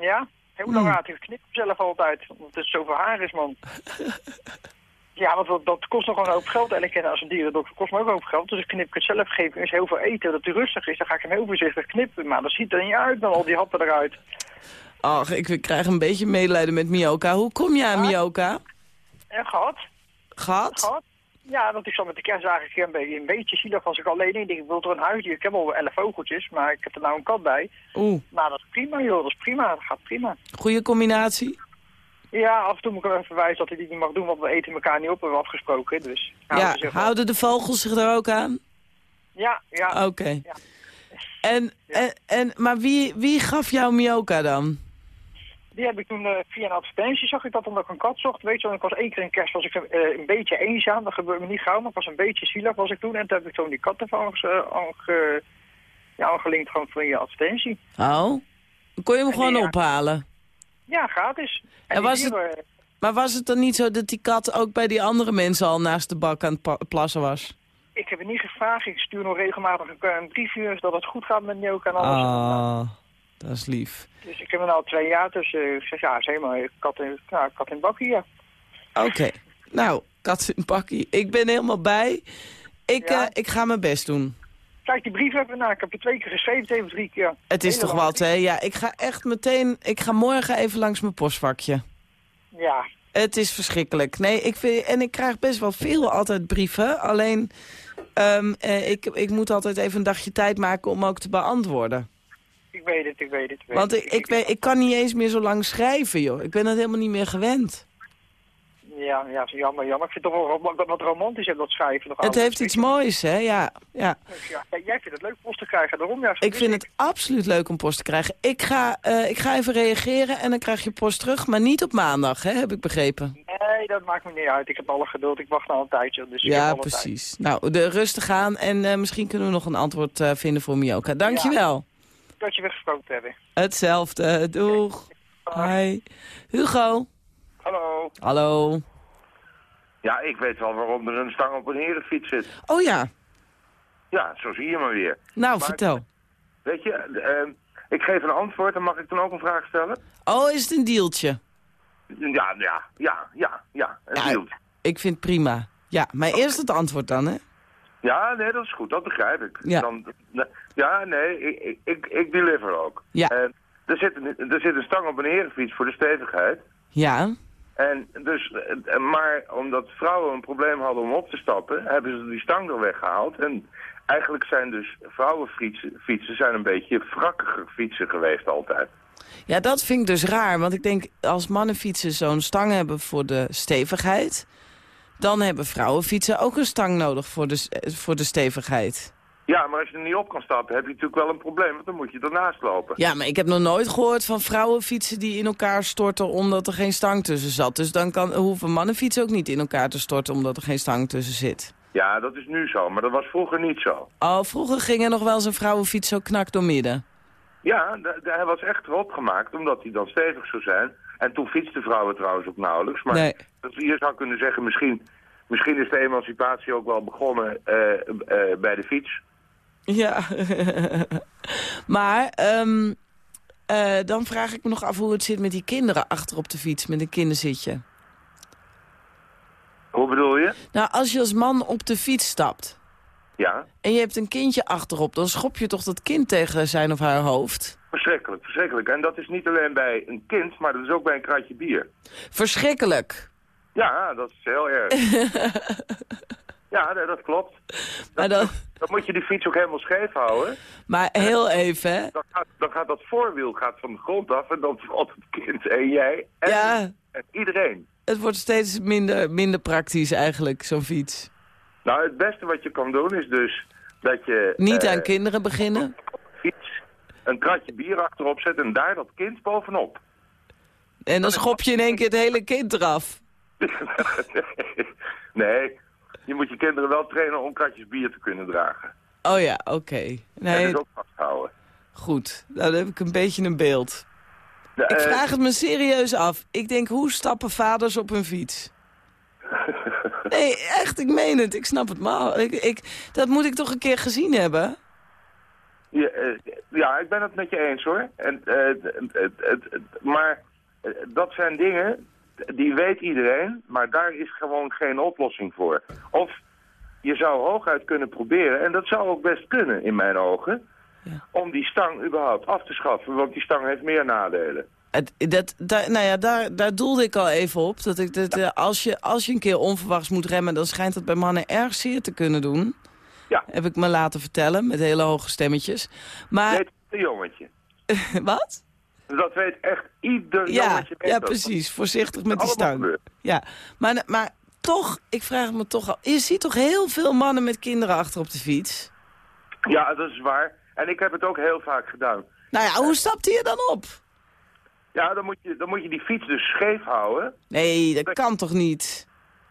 Ja, heel Hmm. lang raad. Ik knip hem zelf altijd, omdat het zoveel haar is, man. *laughs* ja, want dat, dat kost nog een hoop geld. En ik ken als een dierendokter kost me ook een hoop geld. Dus ik knip ik het zelf, geef hem eens heel veel eten, dat hij rustig is. Dan ga ik hem heel voorzichtig knippen. Maar dat ziet er niet uit, dan al die happen eruit. Ach, ik, krijg een beetje medelijden met Mioka. Hoe kom je aan Mioka? En gehad? Gat? gehad. Ja, want ik zat met de kerst eigenlijk een beetje, een beetje zielig als ik alleen. Ik denk, ik wil toch een huisdier. Ik heb al elf vogeltjes, maar ik heb er nou een kat bij. Oeh, Nou, dat is prima, joh. Dat is prima. Dat gaat prima. goede combinatie. Ja, af en toe moet ik hem even wijzen dat hij dit niet mag doen, want we eten elkaar niet op, hebben we afgesproken. Dus, ja, houden de vogels zich er ook aan? Ja, ja. Oké. Ja. En, en, en, maar wie, wie gaf jou Mioka dan? Die heb ik toen eh, via een advertentie, zag ik dat omdat ik een kat zocht. Weet je, want ik was één keer in kerst, was ik eh, een beetje eenzaam. Dat gebeurde me niet gauw, maar ik was een beetje zielig was ik toen. En toen heb ik toen die kat ervan aange, ja, aangelinkt gewoon via advertentie. Oh, kon je hem En gewoon die, ophalen. Ja, gratis. En, En die was het- dieren, Maar was het dan niet zo dat die kat ook bij die andere mensen al naast de bak aan het plassen was? Ik heb het niet gevraagd. Ik stuur nog regelmatig een, een briefje dat het goed gaat met Njook en alles. Ah, dat is lief. Dus ik heb hem al twee jaar, dus eh, ik zeg ja, is helemaal kat in, ja, kat in bakkie, ja. Oké, nou, kat in pakkie. Ik ben helemaal bij. Ik, Ja. eh, ik ga mijn best doen. Kijk die brief even na. Ik heb er twee keer geschreven, twee of drie keer. Het is toch wat, hè? Ja, ik ga echt meteen... Ik ga morgen even langs mijn postvakje. Ja, Het is verschrikkelijk. Nee, ik vind, en ik krijg best wel veel altijd brieven. Alleen, ehm, eh, ik, ik moet altijd even een dagje tijd maken om ook te beantwoorden. ik weet het, ik weet het. ik weet Want ik, ik, weet, ik kan niet eens meer zo lang schrijven, joh. Ik ben dat helemaal niet meer gewend. Ja, ja, jammer, jammer. Ik vind het toch wel wat romantisch hebben, dat schrijven. Nog Het heeft iets moois, hè? Ja, ja. Dus ja, ja, jij vindt het leuk post te krijgen, daarom ja. Ik vind het absoluut leuk om post te krijgen. Ik ga, eh, ik ga even reageren en dan krijg je post terug. Maar niet op maandag, hè? Heb ik begrepen. Nee, dat maakt me niet uit. Ik heb alle geduld. Ik wacht al een tijdje. Dus ik heb Ja, tijd. precies. Nou, de rustig aan en eh, misschien kunnen we nog een antwoord eh, vinden voor Mioka. Dankjewel. Dat je weer gesproken hebben. Hetzelfde. Doeg. Hi. Hugo. Hallo. Hallo. Ja, ik weet wel waarom er een stang op een herenfiets zit. Oh ja. Ja, zo zie je maar weer. Nou, Maar- vertel. Weet je, ehm, ik geef een antwoord en mag ik dan ook een vraag stellen? Oh, is het een dealtje? Ja, ja, ja, ja, ja. Een Ja. Ik vind het prima. Ja, maar eerst het antwoord dan, hè? Ja, nee, dat is goed, dat begrijp ik. Ja. Dan, ja, nee, ik, ik, ik, deliver ook. Ja. En er, zit een, er zit een stang op een herenfiets voor de stevigheid. Ja. En dus, eh, maar omdat vrouwen een probleem hadden om op te stappen, hebben ze die stang er weggehaald. En eigenlijk zijn dus vrouwenfietsen fietsen zijn een beetje wrakkiger fietsen geweest altijd. Ja, dat vind ik dus raar. Want ik denk, als mannenfietsen zo'n stang hebben voor de stevigheid... dan hebben vrouwenfietsen ook een stang nodig voor de, eh, voor de stevigheid. Ja, maar als je er niet op kan stappen, heb je natuurlijk wel een probleem, want dan moet je ernaast lopen. Ja, maar ik heb nog nooit gehoord van vrouwenfietsen die in elkaar storten omdat er geen stang tussen zat. Dus dan kan, hoeven mannenfietsen ook niet in elkaar te storten omdat er geen stang tussen zit. Ja, dat is nu zo, maar dat was vroeger niet zo. Oh, vroeger ging er nog wel eens een vrouwenfiets zo knak door midden. Ja, hij was echt erop gemaakt, omdat hij dan stevig zou zijn. En toen fietsten vrouwen trouwens ook nauwelijks. Maar Nee. dat je zou kunnen zeggen, misschien, misschien is de emancipatie ook wel begonnen eh, eh, bij de fiets. Ja. *laughs* maar ehm, eh, dan vraag ik me nog af hoe het zit met die kinderen achter op de fiets, met een kinderzitje. Hoe bedoel je? Nou, als je als man op de fiets stapt Ja, en je hebt een kindje achterop, dan schop je toch dat kind tegen zijn of haar hoofd? verschrikkelijk, verschrikkelijk. En dat is niet alleen bij een kind, maar dat is ook bij een kratje bier. Verschrikkelijk. Ja, dat is heel erg. *laughs* ja, nee, dat klopt. Maar, dan, Dan moet je die fiets ook helemaal scheef houden. maar heel even, hè. Dan gaat, dan gaat dat voorwiel gaat van de grond af en dan valt het kind en jij en, Ja. en iedereen. Het wordt steeds minder, minder praktisch eigenlijk, zo'n fiets. Nou, het beste wat je kan doen is dus dat je... Niet eh, aan kinderen beginnen. fiets een kratje bier achterop zet en daar dat kind bovenop. En dan schop je in één keer het hele kind eraf. *laughs* nee, je moet je kinderen wel trainen om kratjes bier te kunnen dragen. Oh ja, oké. En Nee, dus ook vasthouden. goed. Nou, dan heb ik een beetje een beeld. Ik eh, vraag het me serieus af. Ik denk, hoe stappen vaders op hun fiets? *laughs* Nee, echt, ik meen het. Ik snap het maar. Ik, ik, dat moet ik toch een keer gezien hebben? Ja, eh, ja, ik ben het met je eens hoor. En, eh, maar dat zijn dingen, die weet iedereen, maar daar is gewoon geen oplossing voor. Of je zou hooguit kunnen proberen, en dat zou ook best kunnen in mijn ogen, Ja. om die stang überhaupt af te schaffen, want die stang heeft meer nadelen. Dat, daar, nou ja, daar, daar doelde ik al even op. Dat ik, dat, eh, als, je, als je een keer onverwachts moet remmen... dan schijnt dat bij mannen erg zeer te kunnen doen. Ja. Heb ik me laten vertellen, met hele hoge stemmetjes. Maar, Weet een jongetje. *laughs* wat? Dat weet echt ieder Ja, jongetje. ja, precies. Voorzichtig met die stang. Ja, maar, maar toch, ik vraag me toch al... Je ziet toch heel veel mannen met kinderen achter op de fiets? Ja, dat is waar. En ik heb het ook heel vaak gedaan. Nou ja, hoe stapt hij er dan op? Ja, dan moet je, dan moet je die fiets dus scheef houden. Nee, dat kan toch niet?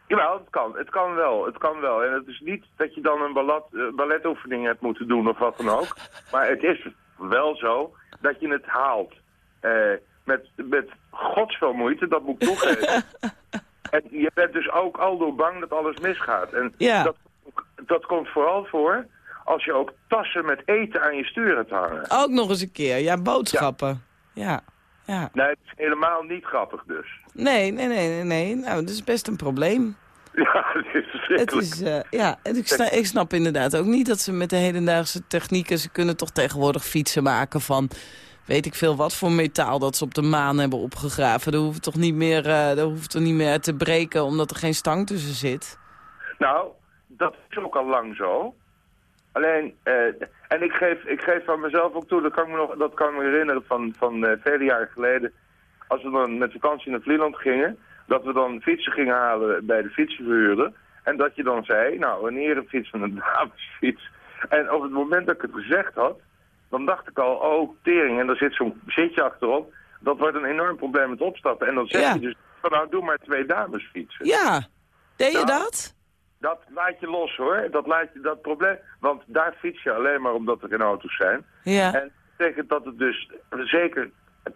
Jawel, het kan. Het kan wel. Het kan wel. En het is niet dat je dan een ballet, eh, balletoefening hebt moeten doen of wat dan ook. Maar het is wel zo dat je het haalt. Eh, met, met godsveel moeite, dat moet ik toegeven. *laughs* en je bent dus ook al door bang dat alles misgaat. En Ja. dat, dat komt vooral voor als je ook tassen met eten aan je stuur hebt hangen. Ook nog eens een keer. Ja, boodschappen. Ja, ja. Nee, het is helemaal niet grappig dus. Nee, nee, nee, nee, nee. Nou, dat is best een probleem. *laughs* Ja, het is Het is, eh, ja, en ik, ik snap inderdaad ook niet dat ze met de hedendaagse technieken... ze kunnen toch tegenwoordig fietsen maken van... weet ik veel wat voor metaal dat ze op de maan hebben opgegraven. Dat hoeft toch niet meer, eh dat hoeft toch niet meer te breken omdat er geen stang tussen zit? Nou, dat is ook al lang zo. Alleen, eh, en ik geef, ik geef van mezelf ook toe, dat kan ik me, nog, dat kan me herinneren van, van eh, vele jaren geleden. Als we dan met vakantie naar Vlieland gingen, dat we dan fietsen gingen halen bij de fietsenverhuurder. En dat je dan zei, nou, een herenfiets en een *laughs* damesfiets. En op het moment dat ik het gezegd had, dan dacht ik al, oh, tering, en daar zit zo'n zitje achterop. Dat wordt een enorm probleem met opstappen. En dan zeg Ja. je dus, van, nou, doe maar twee damesfietsen. Ja, deed je Nou, dat? Dat laat je los hoor, dat, laat je, dat probleem. Want daar fiets je alleen maar omdat er geen auto's zijn. Ja. En dat betekent dat het dus zeker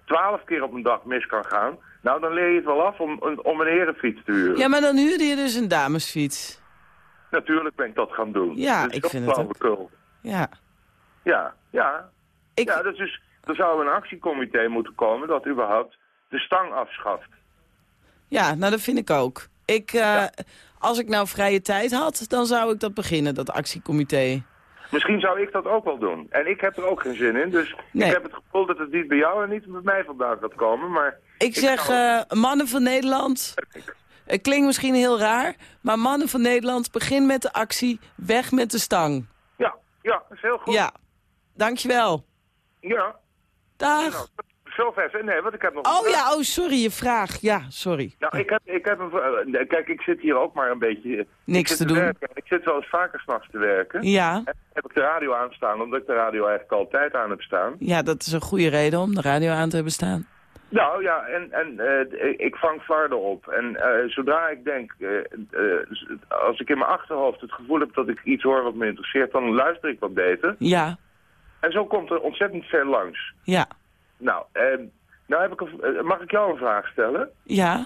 twaalf keer op een dag mis kan gaan. Nou, dan leer je het wel af om, een- om een herenfiets te huren. Ja, maar dan huurde je dus een damesfiets. Natuurlijk ben ik dat gaan doen. Ja, Dat ik vind het ook. Ja. Ja, ja. Ik, Ja, dus, dus er zou een actiecomité moeten komen dat überhaupt de stang afschaft. Ja, nou dat vind ik ook. Ik, eh, Als ik nou vrije tijd had, dan zou ik dat beginnen, dat actiecomité. Misschien zou ik dat ook wel doen. En ik heb er ook geen zin in. Dus Nee. ik heb het gevoel dat het niet bij jou en niet bij mij vandaan gaat komen. Maar Ik zeg, zou- eh, mannen van Nederland, het klinkt misschien heel raar, maar mannen van Nederland, begin met de actie, weg met de stang. ja, ja, dat is heel goed. Ja, dankjewel. Ja. Dag. Nou, Zo ver, nee, want ik heb nog... Oh ja, oh sorry, je vraag. Ja, sorry. Nou, ik heb, ik heb een... eh, Kijk, ik zit hier ook maar een beetje... ik Niks te doen. werken. Ik zit wel eens vaker s'nachts te werken. Ja, En heb ik de radio aanstaan, omdat ik de radio eigenlijk altijd aan heb staan. ja, dat is een goede reden om de radio aan te hebben staan. Nou ja, en, en eh, ik vang flarden op. En eh, zodra ik denk, als ik in mijn achterhoofd het gevoel heb dat ik iets hoor wat me interesseert, dan luister ik wat beter. Ja, En zo komt er ontzettend veel langs. ja, Nou, eh, nou heb ik een, eh, mag ik jou een vraag stellen? ja,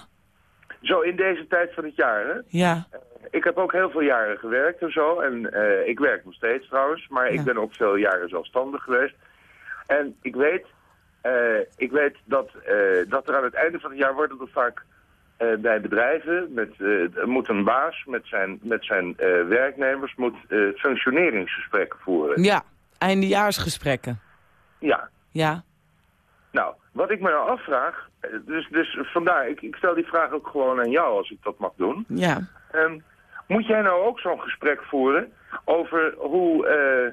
Zo in deze tijd van het jaar, hè? ja. Ik heb ook heel veel jaren gewerkt en zo. En eh, ik werk nog steeds trouwens. Maar Ja. ik ben ook veel jaren zelfstandig geweest. En ik weet, eh, ik weet dat, eh, dat er aan het einde van het jaar worden er vaak eh, bij bedrijven... Met, eh, moet een baas met zijn, met zijn eh, werknemers moet, eh, functioneringsgesprekken voeren. Ja, eindejaarsgesprekken. Ja. Ja, Nou, wat ik me nou afvraag... eh, Dus, dus vandaar, ik, ik stel die vraag ook gewoon aan jou als ik dat mag doen. ja. Ehm, moet jij nou ook zo'n gesprek voeren over hoe, eh,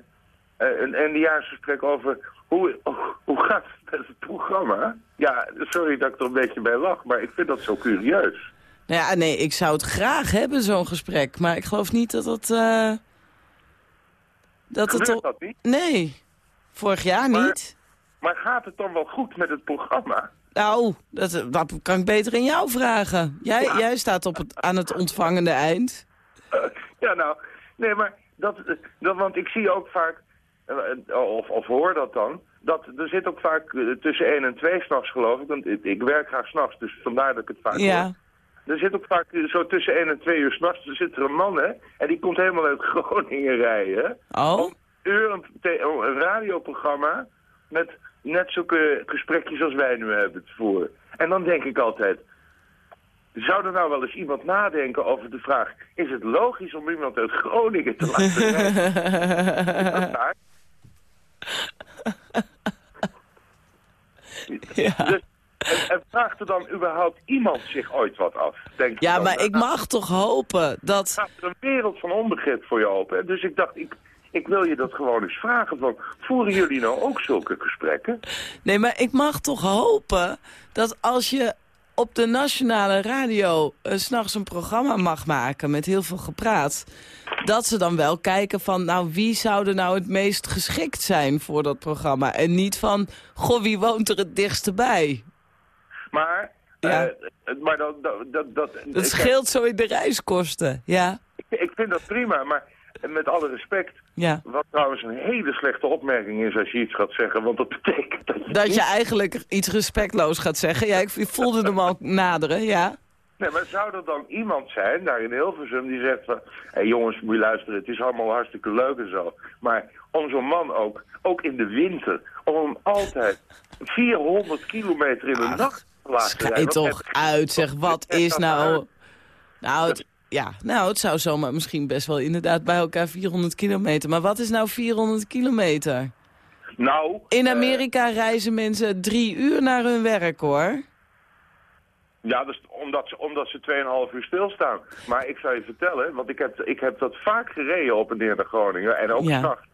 eh, een eindejaarsgesprek over hoe, hoe gaat het met het programma? Ja, sorry dat ik er een beetje bij lach, maar ik vind dat zo curieus. Nou ja, nee, ik zou het graag hebben, zo'n gesprek. Maar ik geloof niet dat eh, dat het Gebeurt dat niet? Nee, vorig jaar Maar- niet. Maar gaat het dan wel goed met het programma? Nou, dat, dat kan ik beter in jou vragen. Jij, Ja. jij staat op het, aan het ontvangende eind. Eh, *laughs* ja, nou, nee, maar dat, dat, want ik zie ook vaak, eh, of, of hoor dat dan, dat er zit ook vaak eh, tussen 1 en 2 s'nachts geloof ik, want ik, ik werk graag s'nachts, dus vandaar dat ik het vaak Ja. hoor. Er zit ook vaak zo tussen 1 en 2 uur s'nachts, er zit er een man, hè, en die komt helemaal uit *laughs* Groningen rijden, Oh? om een uur een, radioprogramma met net zulke gesprekjes als wij nu hebben te voeren. En dan denk ik altijd, zou er nou wel eens iemand nadenken over de vraag... is het logisch om iemand uit Groningen te laten *laughs* rijden? Waar? *laughs* Ja. Dus, en, en vraagt er dan überhaupt iemand zich ooit wat af? Denk ja, maar ik mag toch hopen dat... gaat er een wereld van onbegrip voor je open. Dus ik dacht, ik, ik wil je dat gewoon eens vragen. Van, voeren jullie nou ook zulke gesprekken? Nee, maar ik mag toch hopen dat als je op de nationale radio eh, 's s'nachts een programma mag maken met heel veel gepraat... dat ze dan wel kijken van, nou, wie zou er nou het meest geschikt zijn voor dat programma? En niet van, goh, wie woont er het dichtste bij? Maar, Ja. eh, maar dat, dat, dat, dat, scheelt zo in de reiskosten, ja. Ik, ik vind dat prima, maar met alle respect... ja. Wat trouwens een hele slechte opmerking is als je iets gaat zeggen. Want dat betekent dat je... Dat je eigenlijk iets respectloos gaat zeggen. Ja, ik voelde hem al naderen, ja. Nee, maar zou er dan iemand zijn, daar in Hilversum, die zegt van... Hé jongens, moet je luisteren, het is allemaal hartstikke leuk en zo. Maar om zo'n man ook, ook in de winter, om hem altijd 400 kilometer in de nacht Schij toch uit, zeg, wat is nou... Nou, het, ja, nou, het zou zomaar misschien best wel inderdaad bij elkaar 400 kilometer. Maar wat is nou 400 kilometer? Nou... In eh, Amerika reizen mensen drie uur naar hun werk, hoor. Ja, dus omdat ze, omdat ze 2,5 uur stilstaan. Maar ik zou je vertellen, want ik heb, ik heb dat vaak gereden op en neer naar Groningen. En ook Ja. s'nachts.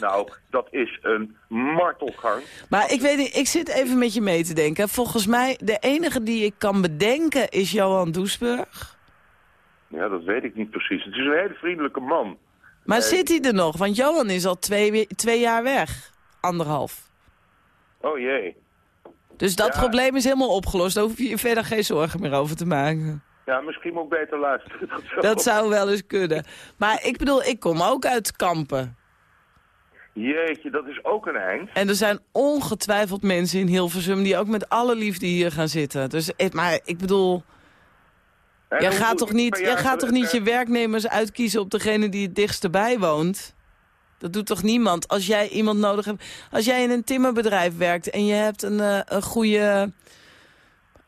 Nou, dat is een martelgang. Maar ik weet niet, ik zit even met je mee te denken. Volgens mij, de enige die ik kan bedenken is Johan Doesburg. Ja, dat weet ik niet precies. Het is een hele vriendelijke man. Maar Nee. zit hij er nog? Want Johan is al twee, we- twee jaar weg. Anderhalf. Oh jee. Dus dat Ja. probleem is helemaal opgelost. Daar hoef je je verder geen zorgen meer over te maken. Ja, misschien moet ik beter luisteren. *laughs* Dat zou wel eens kunnen. Maar ik bedoel, ik kom ook uit Kampen. Jeetje, dat is ook een eind. En er zijn ongetwijfeld mensen in Hilversum... die ook met alle liefde hier gaan zitten. Dus, eh, maar ik bedoel, En jij gaat toch niet, jij gaat toch niet je werknemers uitkiezen... op degene die het dichtst bij woont? Dat doet toch niemand? Als jij iemand nodig hebt... Als jij in een timmerbedrijf werkt en je hebt een, eh, een goede...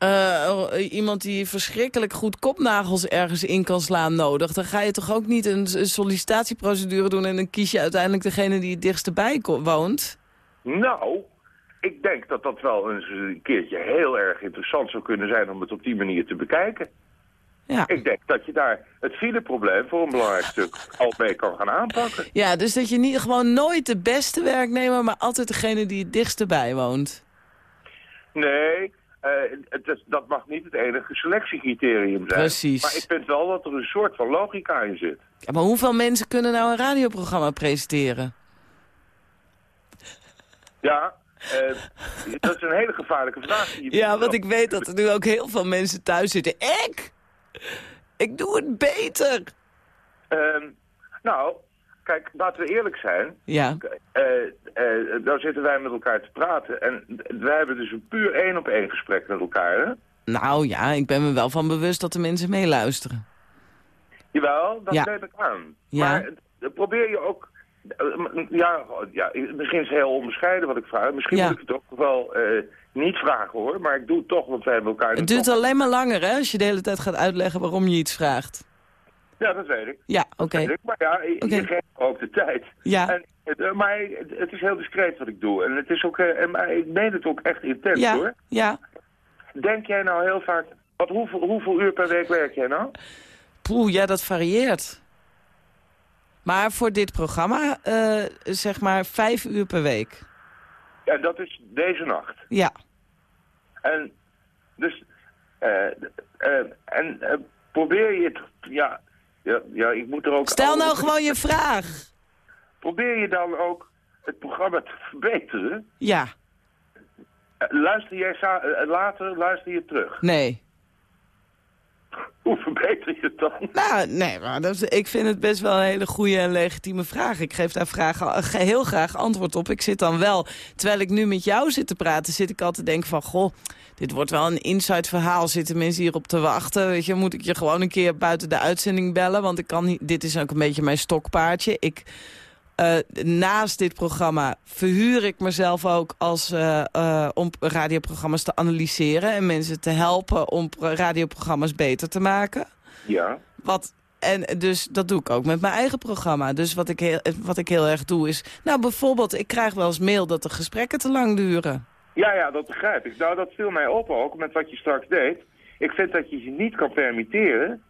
eh, iemand die verschrikkelijk goed kopnagels ergens in kan slaan nodig... dan ga je toch ook niet een, een sollicitatieprocedure doen... en dan kies je uiteindelijk degene die het dichtst bij woont? Nou, ik denk dat dat wel eens een keertje heel erg interessant zou kunnen zijn... om het op die manier te bekijken. Ja. Ik denk dat je daar het fileprobleem voor een belangrijk stuk al mee kan gaan aanpakken. Ja, dus dat je niet gewoon nooit de beste werknemer, maar altijd degene die het dichtst bij woont. Nee, het is, dat mag niet het enige selectiecriterium zijn. Precies. Maar ik vind wel dat er een soort van logica in zit. Ja, maar hoeveel mensen kunnen nou een radioprogramma presenteren? Ja, eh, dat is een hele gevaarlijke vraag. Ja, want ik weet dat er nu ook heel veel mensen thuis zitten. Ik? Ik doe het beter. Ehm, nou, kijk, laten we eerlijk zijn. Ja. Eh nou zitten wij met elkaar te praten. En wij hebben dus een puur één op één gesprek met elkaar, hè? Nou ja, ik ben me wel van bewust dat de mensen meeluisteren. Jawel, dat Ja. neem ik aan. Ja. Maar eh, probeer je ook... Ja, ja, misschien is het heel onbescheiden wat ik vraag. Misschien Ja. moet ik het ook wel niet vragen hoor. Maar ik doe het toch, want wij hebben elkaar... Het duurt alleen maar langer, hè, als je de hele tijd gaat uitleggen waarom je iets vraagt. Ja, dat weet ik. Ja, oké. Ik. Maar ja, je, je geeft ook de tijd. Ja. En, eh, maar het, het is heel discreet wat ik doe. En het is ook... eh, en, maar ik meen het ook echt intens Ja, hoor. ja. Denk jij nou heel vaak... Wat, hoeveel, hoeveel uur per week werk jij nou? Poeh, ja, dat varieert. Maar voor dit programma, eh, zeg maar vijf uur per week. Ja, dat is deze nacht. Ja. En dus, eh, eh, en eh, probeer je het, ja, ja, ja, ik moet er ook... Stel nou gewoon je vraag. Probeer je dan ook het programma te verbeteren? Ja, Eh, Luister jij sa- eh, later, luister je terug. nee. Hoe verbeter je het dan? Nou, nee, maar dat is, ik vind het best wel een hele goede en legitieme vraag. Ik geef daar vragen, ge- heel graag antwoord op. Ik zit dan wel, terwijl ik nu met jou zit te praten, zit ik altijd te denken van... Goh, dit wordt wel een inside verhaal. Zitten mensen hierop te wachten? Weet je, moet ik je gewoon een keer buiten de uitzending bellen? Want ik kan niet, dit is ook een beetje mijn stokpaardje. Ik... eh, naast dit programma verhuur ik mezelf ook als, eh, eh, om radioprogramma's te analyseren... en mensen te helpen om pro- radioprogramma's beter te maken. Ja. Wat, en dus dat doe ik ook met mijn eigen programma. Dus wat ik, heel, wat ik heel erg doe is... Nou, bijvoorbeeld, ik krijg wel eens mail dat de gesprekken te lang duren. Ja, ja, dat begrijp ik. Nou, dat viel mij op ook, met wat je straks deed. Ik vind dat je je niet kan permitteren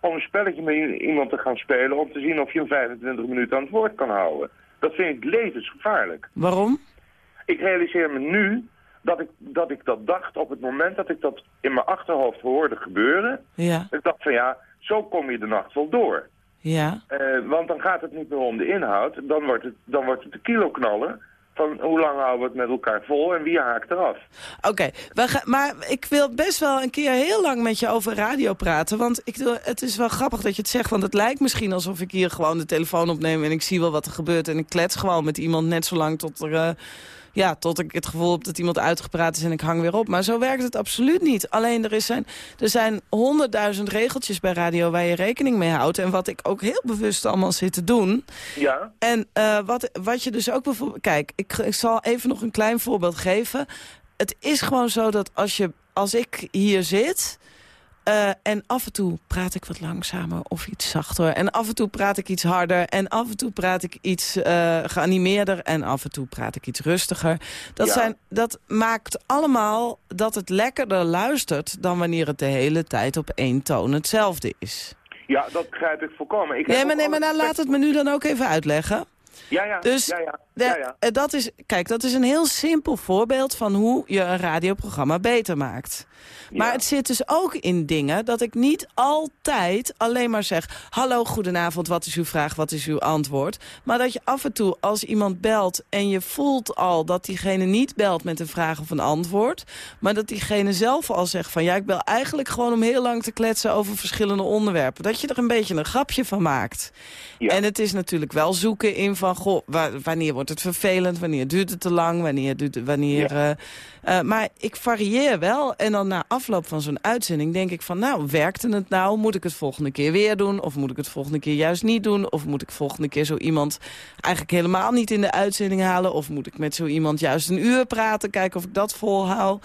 om een spelletje met iemand te gaan spelen... om te zien of je hem 25 minuten aan het woord kan houden. Dat vind ik levensgevaarlijk. Waarom? Ik realiseer me nu dat ik, dat ik dat dacht op het moment dat ik dat in mijn achterhoofd hoorde gebeuren. Ja, Ik dacht van ja, zo kom je de nacht wel door. ja. Eh, want dan gaat het niet meer om de inhoud. Dan wordt het, dan wordt het de kiloknallen. Van hoe lang houden we het met elkaar vol en wie haakt eraf. Oké, gaan- maar ik wil best wel een keer heel lang met je over radio praten. Want ik, het is wel grappig dat je het zegt. Want het lijkt misschien alsof ik hier gewoon de telefoon opneem... en ik zie wel wat er gebeurt. En ik klets gewoon met iemand net zo lang tot er... eh, ja, tot ik het gevoel heb dat iemand uitgepraat is en ik hang weer op. Maar zo werkt het absoluut niet. Alleen er, is zijn, er zijn honderdduizend regeltjes bij radio waar je rekening mee houdt. En wat ik ook heel bewust allemaal zit te doen... Ja, En eh, wat, wat je dus ook bijvoorbeeld... Kijk, ik, ik zal even nog een klein voorbeeld geven. Het is gewoon zo dat als, je, als ik hier zit... eh, en af en toe praat ik wat langzamer of iets zachter. En af en toe praat ik iets harder. En af en toe praat ik iets eh, geanimeerder. En af en toe praat ik iets rustiger. Dat, Ja. zijn, dat maakt allemaal dat het lekkerder luistert... dan wanneer het de hele tijd op één toon hetzelfde is. ja, dat begrijp ik volkomen. Ik Nee, maar, nee, maar nou, laat het me nu dan ook even uitleggen. Ja, ja, Dus ja, ja, de- ja, ja. eh, dat is, kijk, dat is een heel simpel voorbeeld van hoe je een radioprogramma beter maakt. Maar Ja. het zit dus ook in dingen dat ik niet altijd alleen maar zeg... hallo, goedenavond, wat is uw vraag, wat is uw antwoord? Maar dat je af en toe als iemand belt en je voelt al dat diegene niet belt met een vraag of een antwoord... maar dat diegene zelf al zegt van... ja, ik bel eigenlijk gewoon om heel lang te kletsen over verschillende onderwerpen. Dat je er een beetje een grapje van maakt. En het is natuurlijk wel zoeken in van... Goh, wa- wanneer wordt het vervelend, wanneer duurt het te lang, wanneer... Duurt het, wanneer Ja. eh, eh, maar ik varieer wel. En dan na afloop van zo'n uitzending denk ik van... nou, werkte het nou? Moet ik het volgende keer weer doen? Of moet ik het volgende keer juist niet doen? Of moet ik volgende keer zo iemand eigenlijk helemaal niet in de uitzending halen? Of moet ik met zo iemand juist een uur praten? Kijken of ik dat volhoud?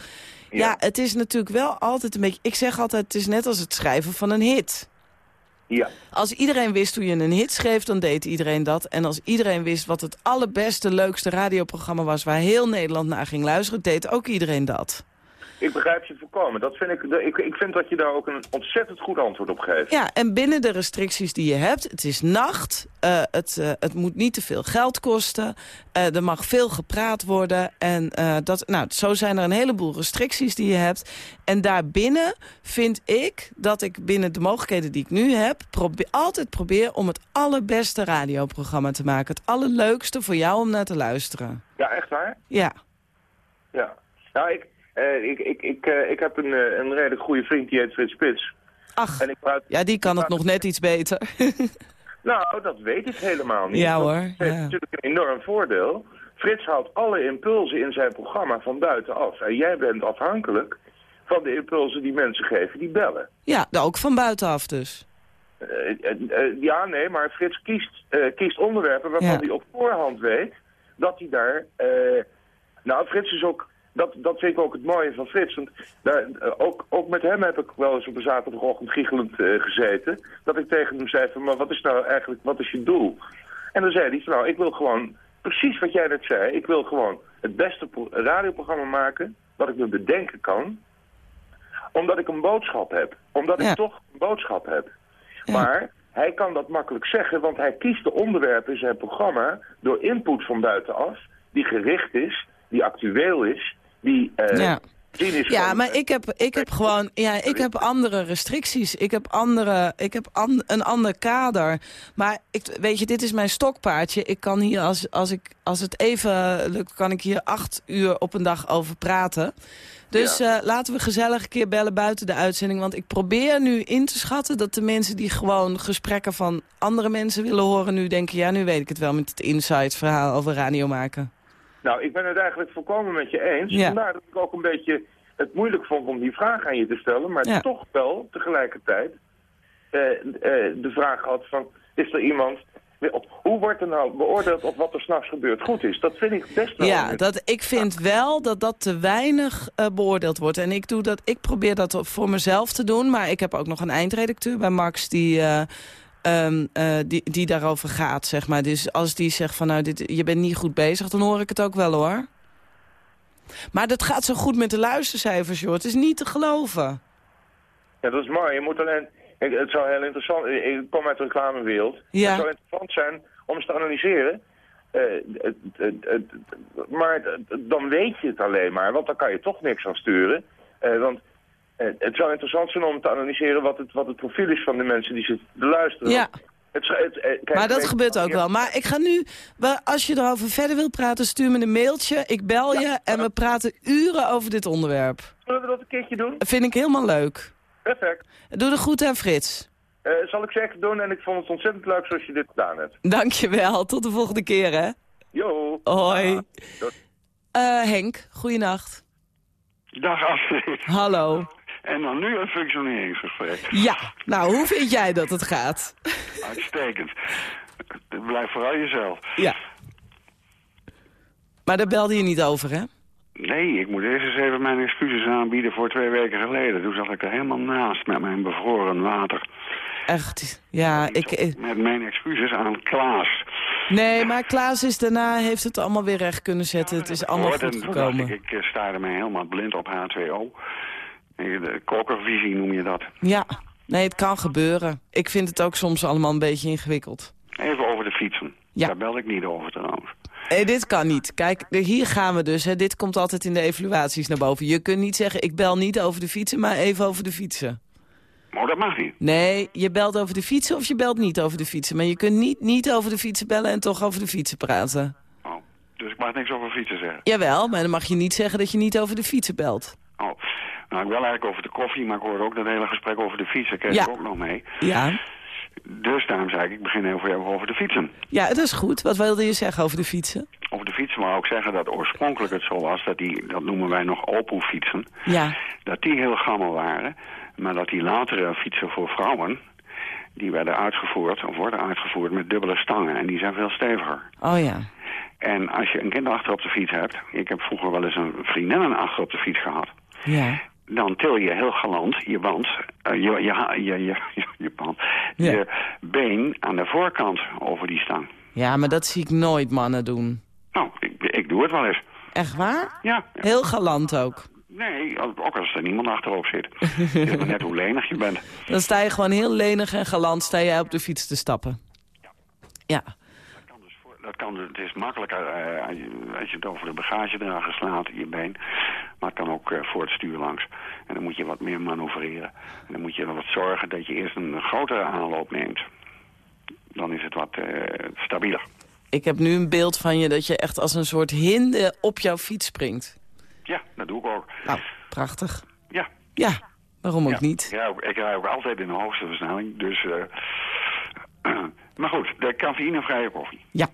Ja. het is natuurlijk wel altijd een beetje... Ik zeg altijd, het is net als het schrijven van een hit. Ja, Als iedereen wist hoe je een hit schreef, dan deed iedereen dat. En als iedereen wist wat het allerbeste, leukste radioprogramma was... waar heel Nederland naar ging luisteren, deed ook iedereen dat. Ik begrijp je voorkomen. Dat vind ik, ik, ik vind dat je daar ook een ontzettend goed antwoord op geeft. Ja, en binnen de restricties die je hebt, het is nacht, eh, het, eh, het moet niet te veel geld kosten, eh, er mag veel gepraat worden. En dat, nou, zo zijn er een heleboel restricties die je hebt. En daarbinnen vind ik dat ik binnen de mogelijkheden die ik nu heb, probeer, altijd probeer om het allerbeste radioprogramma te maken. Het allerleukste voor jou om naar te luisteren. Ja, echt waar? Ja. Ja. Nou, ik, eh, ik, ik, ik, eh, ik heb een, eh, een redelijk goede vriend, die heet Frits Spits. Ach, En ik praat, ja, die kan het nog net iets beter. *laughs* Nou, dat weet ik helemaal niet. Ja, Dat hoor, heeft ja. natuurlijk een enorm voordeel. Frits haalt alle impulsen in zijn programma van buitenaf. En jij bent afhankelijk van de impulsen die mensen geven die bellen. ja, ook van buitenaf dus. Ja, nee, maar Frits kiest, kiest onderwerpen waarvan Ja. hij op voorhand weet dat hij daar... nou, Frits is ook... Dat, dat vind ik ook het mooie van Frits. Want daar, eh, ook, ook met hem heb ik wel eens op een zaterdagochtend giechelend eh, gezeten. Dat ik tegen hem zei van, maar wat is nou eigenlijk, wat is je doel? En dan zei hij van, nou, ik wil gewoon, precies wat jij net zei, ik wil gewoon het beste pro- radioprogramma maken wat ik me bedenken kan. Omdat ik een boodschap heb. Omdat Ja. ik toch een boodschap heb. Ja. Maar hij kan dat makkelijk zeggen, want hij kiest de onderwerpen in zijn programma door input van buitenaf, die gericht is, die actueel is, die eh Ja. Ja, maar ik heb, ik heb gewoon, ja, ik heb andere restricties. Ik heb, andere, ik heb an- een ander kader. Maar ik, weet je, dit is mijn stokpaardje. Ik kan hier, als, als, ik, als het even lukt, kan ik hier acht uur op een dag over praten. Dus Ja. eh, laten we gezellig een keer bellen buiten de uitzending. Want ik probeer nu in te schatten dat de mensen die gewoon gesprekken van andere mensen willen horen... nu denken, ja, nu weet ik het wel met het insight verhaal over radio maken. Nou, ik ben het eigenlijk volkomen met je eens. Ja. Vandaar dat ik ook een beetje het moeilijk vond om die vraag aan je te stellen, maar Ja. toch wel tegelijkertijd eh, eh, de vraag had van, is er iemand... Hoe wordt er nou beoordeeld of wat er s'nachts gebeurt goed is? Dat vind ik best wel... Ja, dat, ik vind wel dat dat te weinig eh, beoordeeld wordt. En ik, doe dat, ik probeer dat voor mezelf te doen. Maar ik heb ook nog een eindredacteur bij Max die, eh, ehm, eh, die, die daarover gaat, zeg maar. Dus als die zegt van, nou, dit, je bent niet goed bezig, dan hoor ik het ook wel, hoor. Maar dat gaat zo goed met de luistercijfers, joh. Het is niet te geloven. Ja, dat is mooi. Je moet alleen... Het zou heel interessant... Ik kom uit de reclamewereld. Ja. Het zou interessant zijn om eens te analyseren. Eh, het- het- het- maar dan weet je het alleen maar, want dan kan je toch niks aan sturen. Eh, want het zou interessant zijn om te analyseren wat het, wat het profiel is van de mensen die zitten te luisteren. Ja. Het, scha- het, eh, kijk, Maar dat weet- gebeurt ook wel. Maar ik ga nu, als je erover verder wilt praten, stuur me een mailtje. Ik bel je en we praten uren over dit onderwerp. Zullen we dat een keertje doen? Dat vind ik helemaal leuk. Perfect. Doe de groet aan Frits. Eh, zal ik zeker doen en ik vond het ontzettend leuk zoals je dit gedaan hebt. Dankjewel. Tot de volgende keer, hè. Jo. Hoi. Eh, Henk, goeienacht. Dag Astrid. Hallo. En dan nu een functioneringsgesprek. Ja, nou, hoe vind jij dat het gaat? Uitstekend. Blijf vooral jezelf. Ja. Maar daar belde je niet over, hè? Nee, ik moet eerst eens even mijn excuses aanbieden voor twee weken geleden. Toen zat ik er helemaal naast met mijn bevroren water. Echt, ja, ik... ik- Met mijn excuses aan Klaas. Nee, maar Klaas is daarna, heeft het allemaal weer recht kunnen zetten. Het is allemaal goed gekomen. Ik, ik eh, staarde mij helemaal blind op H2O. Eh, De kokkervisie noem je dat. Ja, nee, het kan gebeuren. Ik vind het ook soms allemaal een beetje ingewikkeld. Even over de fietsen. Ja. Daar belde ik niet over trouwens. Nee, dit kan niet. Kijk, hier gaan we dus. Hè. Dit komt altijd in de evaluaties naar boven. Je kunt niet zeggen, ik bel niet over de fietsen, maar even over de fietsen. Maar dat mag niet. Nee, je belt over de fietsen of je belt niet over de fietsen. Maar je kunt niet, niet over de fietsen bellen en toch over de fietsen praten. Oh. Dus ik mag niks over fietsen zeggen. Jawel, maar dan mag je niet zeggen dat je niet over de fietsen belt. Oh. Nou, ik wil eigenlijk over de koffie, maar ik hoorde ook dat hele gesprek over de fietsen. Kreeg Ja. ik ook nog mee. Ja. Dus daarom zei ik, ik begin even even over de fietsen. ja, dat is goed. Wat wilde je zeggen over de fietsen? Over de fietsen wou ik zeggen dat oorspronkelijk het zo was, dat die, dat noemen wij nog Opel-fietsen, Ja, dat die heel gammel waren, maar dat die latere fietsen voor vrouwen, die werden uitgevoerd, of worden uitgevoerd met dubbele stangen en die zijn veel steviger. oh ja. En als je een kind achter op de fiets hebt, ik heb vroeger wel eens een vriendin achter op de fiets gehad, Ja. Dan til je heel galant je band, eh, je, je, je, je, *laughs* je, je band, Ja. je been aan de voorkant over die stang. Ja, maar dat zie ik nooit mannen doen. Nou, ik, ik doe het wel eens. Echt waar? Ja, Heel galant ook. Nee, ook als er niemand achterop zit. Het is maar net hoe lenig je bent. Dan sta je gewoon heel lenig en galant sta jij op de fiets te stappen. Ja. Dat kan, het is makkelijker eh, als je- als je het over de bagagedrager slaat, je been. Maar het kan ook eh, voor het stuur langs. En dan moet je wat meer manoeuvreren. En dan moet je er wat zorgen dat je eerst een grotere aanloop neemt. Dan is het wat eh, stabieler. Ik heb nu een beeld van je dat je echt als een soort hinde op jouw fiets springt. Ja, dat doe ik ook. Nou, prachtig. Ja. Ja, waarom ook Ja, niet? Ik rij ook, ik rij ook altijd in de hoogste versnelling. Dus, eh, *clears throat* maar goed, de cafeïnevrije koffie. Ja.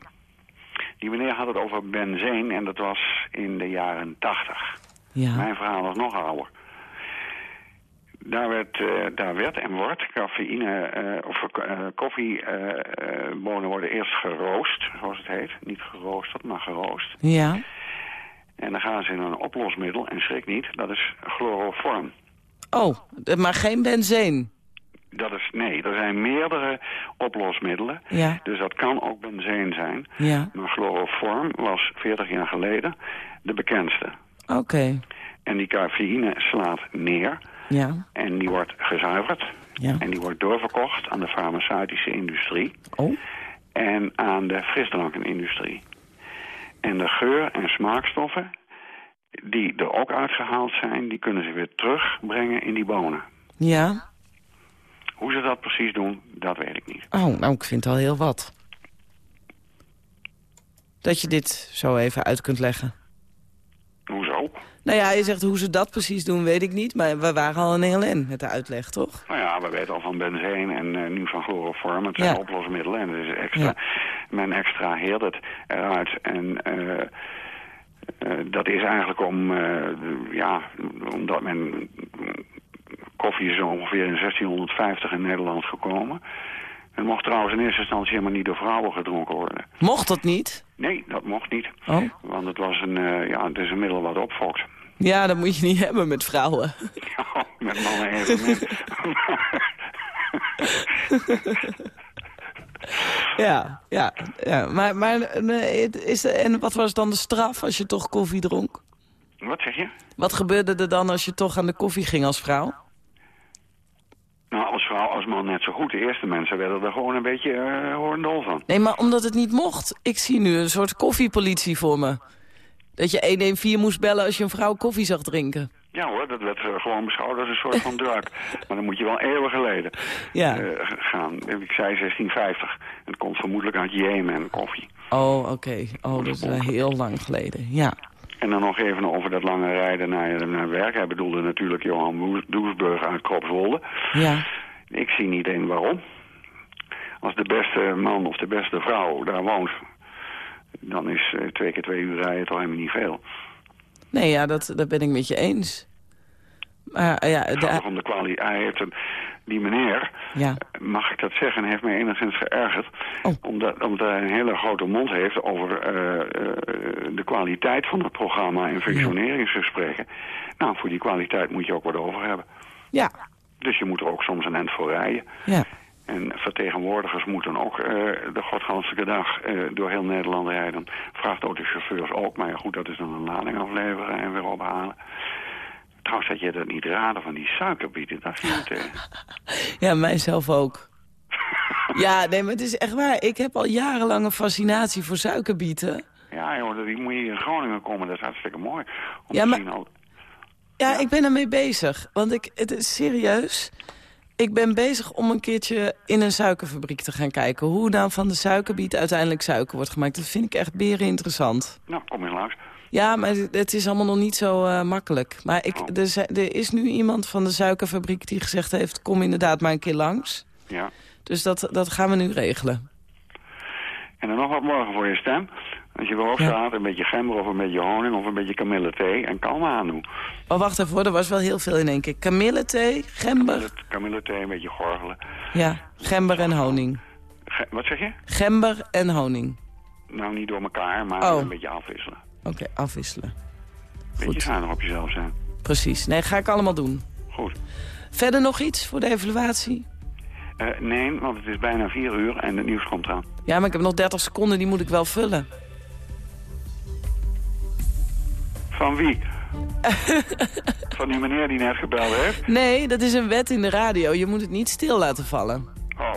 Die meneer had het over benzeen en dat was in de jaren 80. Ja. Mijn verhaal was nog ouder. Daar werd, eh, daar werd en wordt cafeïne, eh, of eh, koffiebonen worden eerst geroost, zoals het heet. Niet geroosterd, maar geroost. Ja. En dan gaan ze in een oplosmiddel, en schrik niet, dat is chloroform. Oh, maar geen benzeen. Dat is, nee, er zijn meerdere oplosmiddelen. Ja. Dus dat kan ook benzeen zijn. Ja. Maar chloroform was 40 jaar geleden de bekendste. Oké. En die cafeïne slaat neer. Ja. En die wordt gezuiverd. Ja. En die wordt doorverkocht aan de farmaceutische industrie. Oh. En aan de frisdrankenindustrie. En de geur- en smaakstoffen die er ook uitgehaald zijn... die kunnen ze weer terugbrengen in die bonen. Ja. Hoe ze dat precies doen, dat weet ik niet. Oh, nou, ik vind het al heel wat. Dat je dit zo even uit kunt leggen. Hoezo? Nou ja, je zegt hoe ze dat precies doen, weet ik niet. Maar we waren al een heel in met de uitleg, toch? Nou ja, we weten al van benzeen en eh, nu van chloroform. Het zijn Ja. oplosmiddelen en het is extra. Men extraheert het eruit. En eh, eh, dat is eigenlijk om, ja, omdat men... Koffie is ongeveer in 1650 in Nederland gekomen. Het mocht trouwens in eerste instantie helemaal niet door vrouwen gedronken worden. Mocht dat niet? Nee, dat mocht niet. Oh. Want het, was een, eh, ja, het is een middel wat opfokt. Ja, dat moet je niet *laughs* hebben met vrouwen. Ja, met mannen evenmin. *laughs* Ja, ja, ja. Maar, maar eh, is, en wat was dan de straf als je toch koffie dronk? Wat zeg je? Wat gebeurde er dan als je toch aan de koffie ging als vrouw? Nou, als vrouw, als man net zo goed. De eerste mensen werden er gewoon een beetje uh, hoorndol van. Nee, maar omdat het niet mocht. Ik zie nu een soort koffiepolitie voor me. Dat je 114 moest bellen als je een vrouw koffie zag drinken. Ja hoor, dat werd uh, gewoon beschouwd als een soort van drug. *laughs* maar dan moet je wel eeuwen geleden ja. uh, gaan. Ik zei 1650. Het komt vermoedelijk uit Jemen, koffie. Oh, oké. Okay. Oh, dat is uh, heel lang geleden. Ja. En dan nog even over dat lange rijden naar, naar werk. Hij bedoelde natuurlijk Johan Doesburg uit Kropswolde. Ja. Ik zie niet in waarom. Als de beste man of de beste vrouw daar woont... dan is uh, twee keer twee uur rijden toch helemaal niet veel. Nee, ja, dat, dat ben ik met je eens. Maar ja... De... Om de kwaliteit. Hij heeft een, die meneer, ja. mag ik dat zeggen, heeft mij enigszins geërgerd. Oh. Omdat, omdat hij een hele grote mond heeft over uh, uh, de kwaliteit van het programma en functioneringsgesprekken. Ja. Nou, voor die kwaliteit moet je ook wat over hebben. Ja. Dus je moet er ook soms een end voor rijden. Ja. En vertegenwoordigers moeten ook uh, de godganselijke dag uh, door heel Nederland rijden. Vrachtautochauffeurs ook, maar ja, goed, dat is dan een lading afleveren en weer ophalen. Trouwens, dat je dat niet raden van die suikerbieten, dat viel tegen. Ja, mijzelf ook. *laughs* ja, nee, maar het is echt waar. Ik heb al jarenlang een fascinatie voor suikerbieten. Ja, joh, die moet je in Groningen komen, dat is hartstikke mooi. Om ja, maar... ja, ik ben ermee bezig. Want ik, het is serieus... Ik ben bezig om een keertje in een suikerfabriek te gaan kijken... hoe dan van de suikerbiet uiteindelijk suiker wordt gemaakt. Dat vind ik echt beren interessant. Nou, kom je langs. Ja, maar het is allemaal nog niet zo uh, makkelijk. Maar ik, Oh. er, er, is nu iemand van de suikerfabriek die gezegd heeft... kom inderdaad maar een keer langs. Ja. Dus dat, dat gaan we nu regelen. En dan nog wat morgen voor je stem. Als je erop staat, een beetje gember of een beetje honing of een beetje kamillethee en kalm aan doen. Oh, wacht even hoor, er was wel heel veel in één keer. Kamillethee, gember. Kamillethee, een beetje gorgelen. Ja, gember en honing. Ge wat zeg je? Gember en honing. Nou, niet door elkaar, maar oh. een beetje afwisselen. Oké, okay, afwisselen. Beetje zuinig op jezelf zijn. Precies. Nee, ga ik allemaal doen. Goed. Verder nog iets voor de evaluatie? Uh, nee, want het is bijna vier uur en het nieuws komt aan. Ja, maar ik heb nog 30 seconden, die moet ik wel vullen. Van wie? *laughs* Van die meneer die net gebeld heeft? Nee, dat is een wet in de radio. Je moet het niet stil laten vallen. Oh.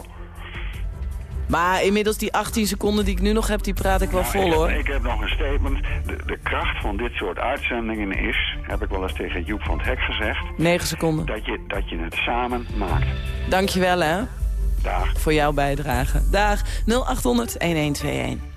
Maar inmiddels die 18 seconden die ik nu nog heb, die praat ik wel Nou, vol ik hoor. Ik heb nog een statement. De, de kracht van dit soort uitzendingen is, heb ik wel eens tegen Joep van het Hek gezegd, 9 seconden. dat je, dat je het samen maakt. Dankjewel hè, Dag. voor jouw bijdrage. Dag 0800 1121.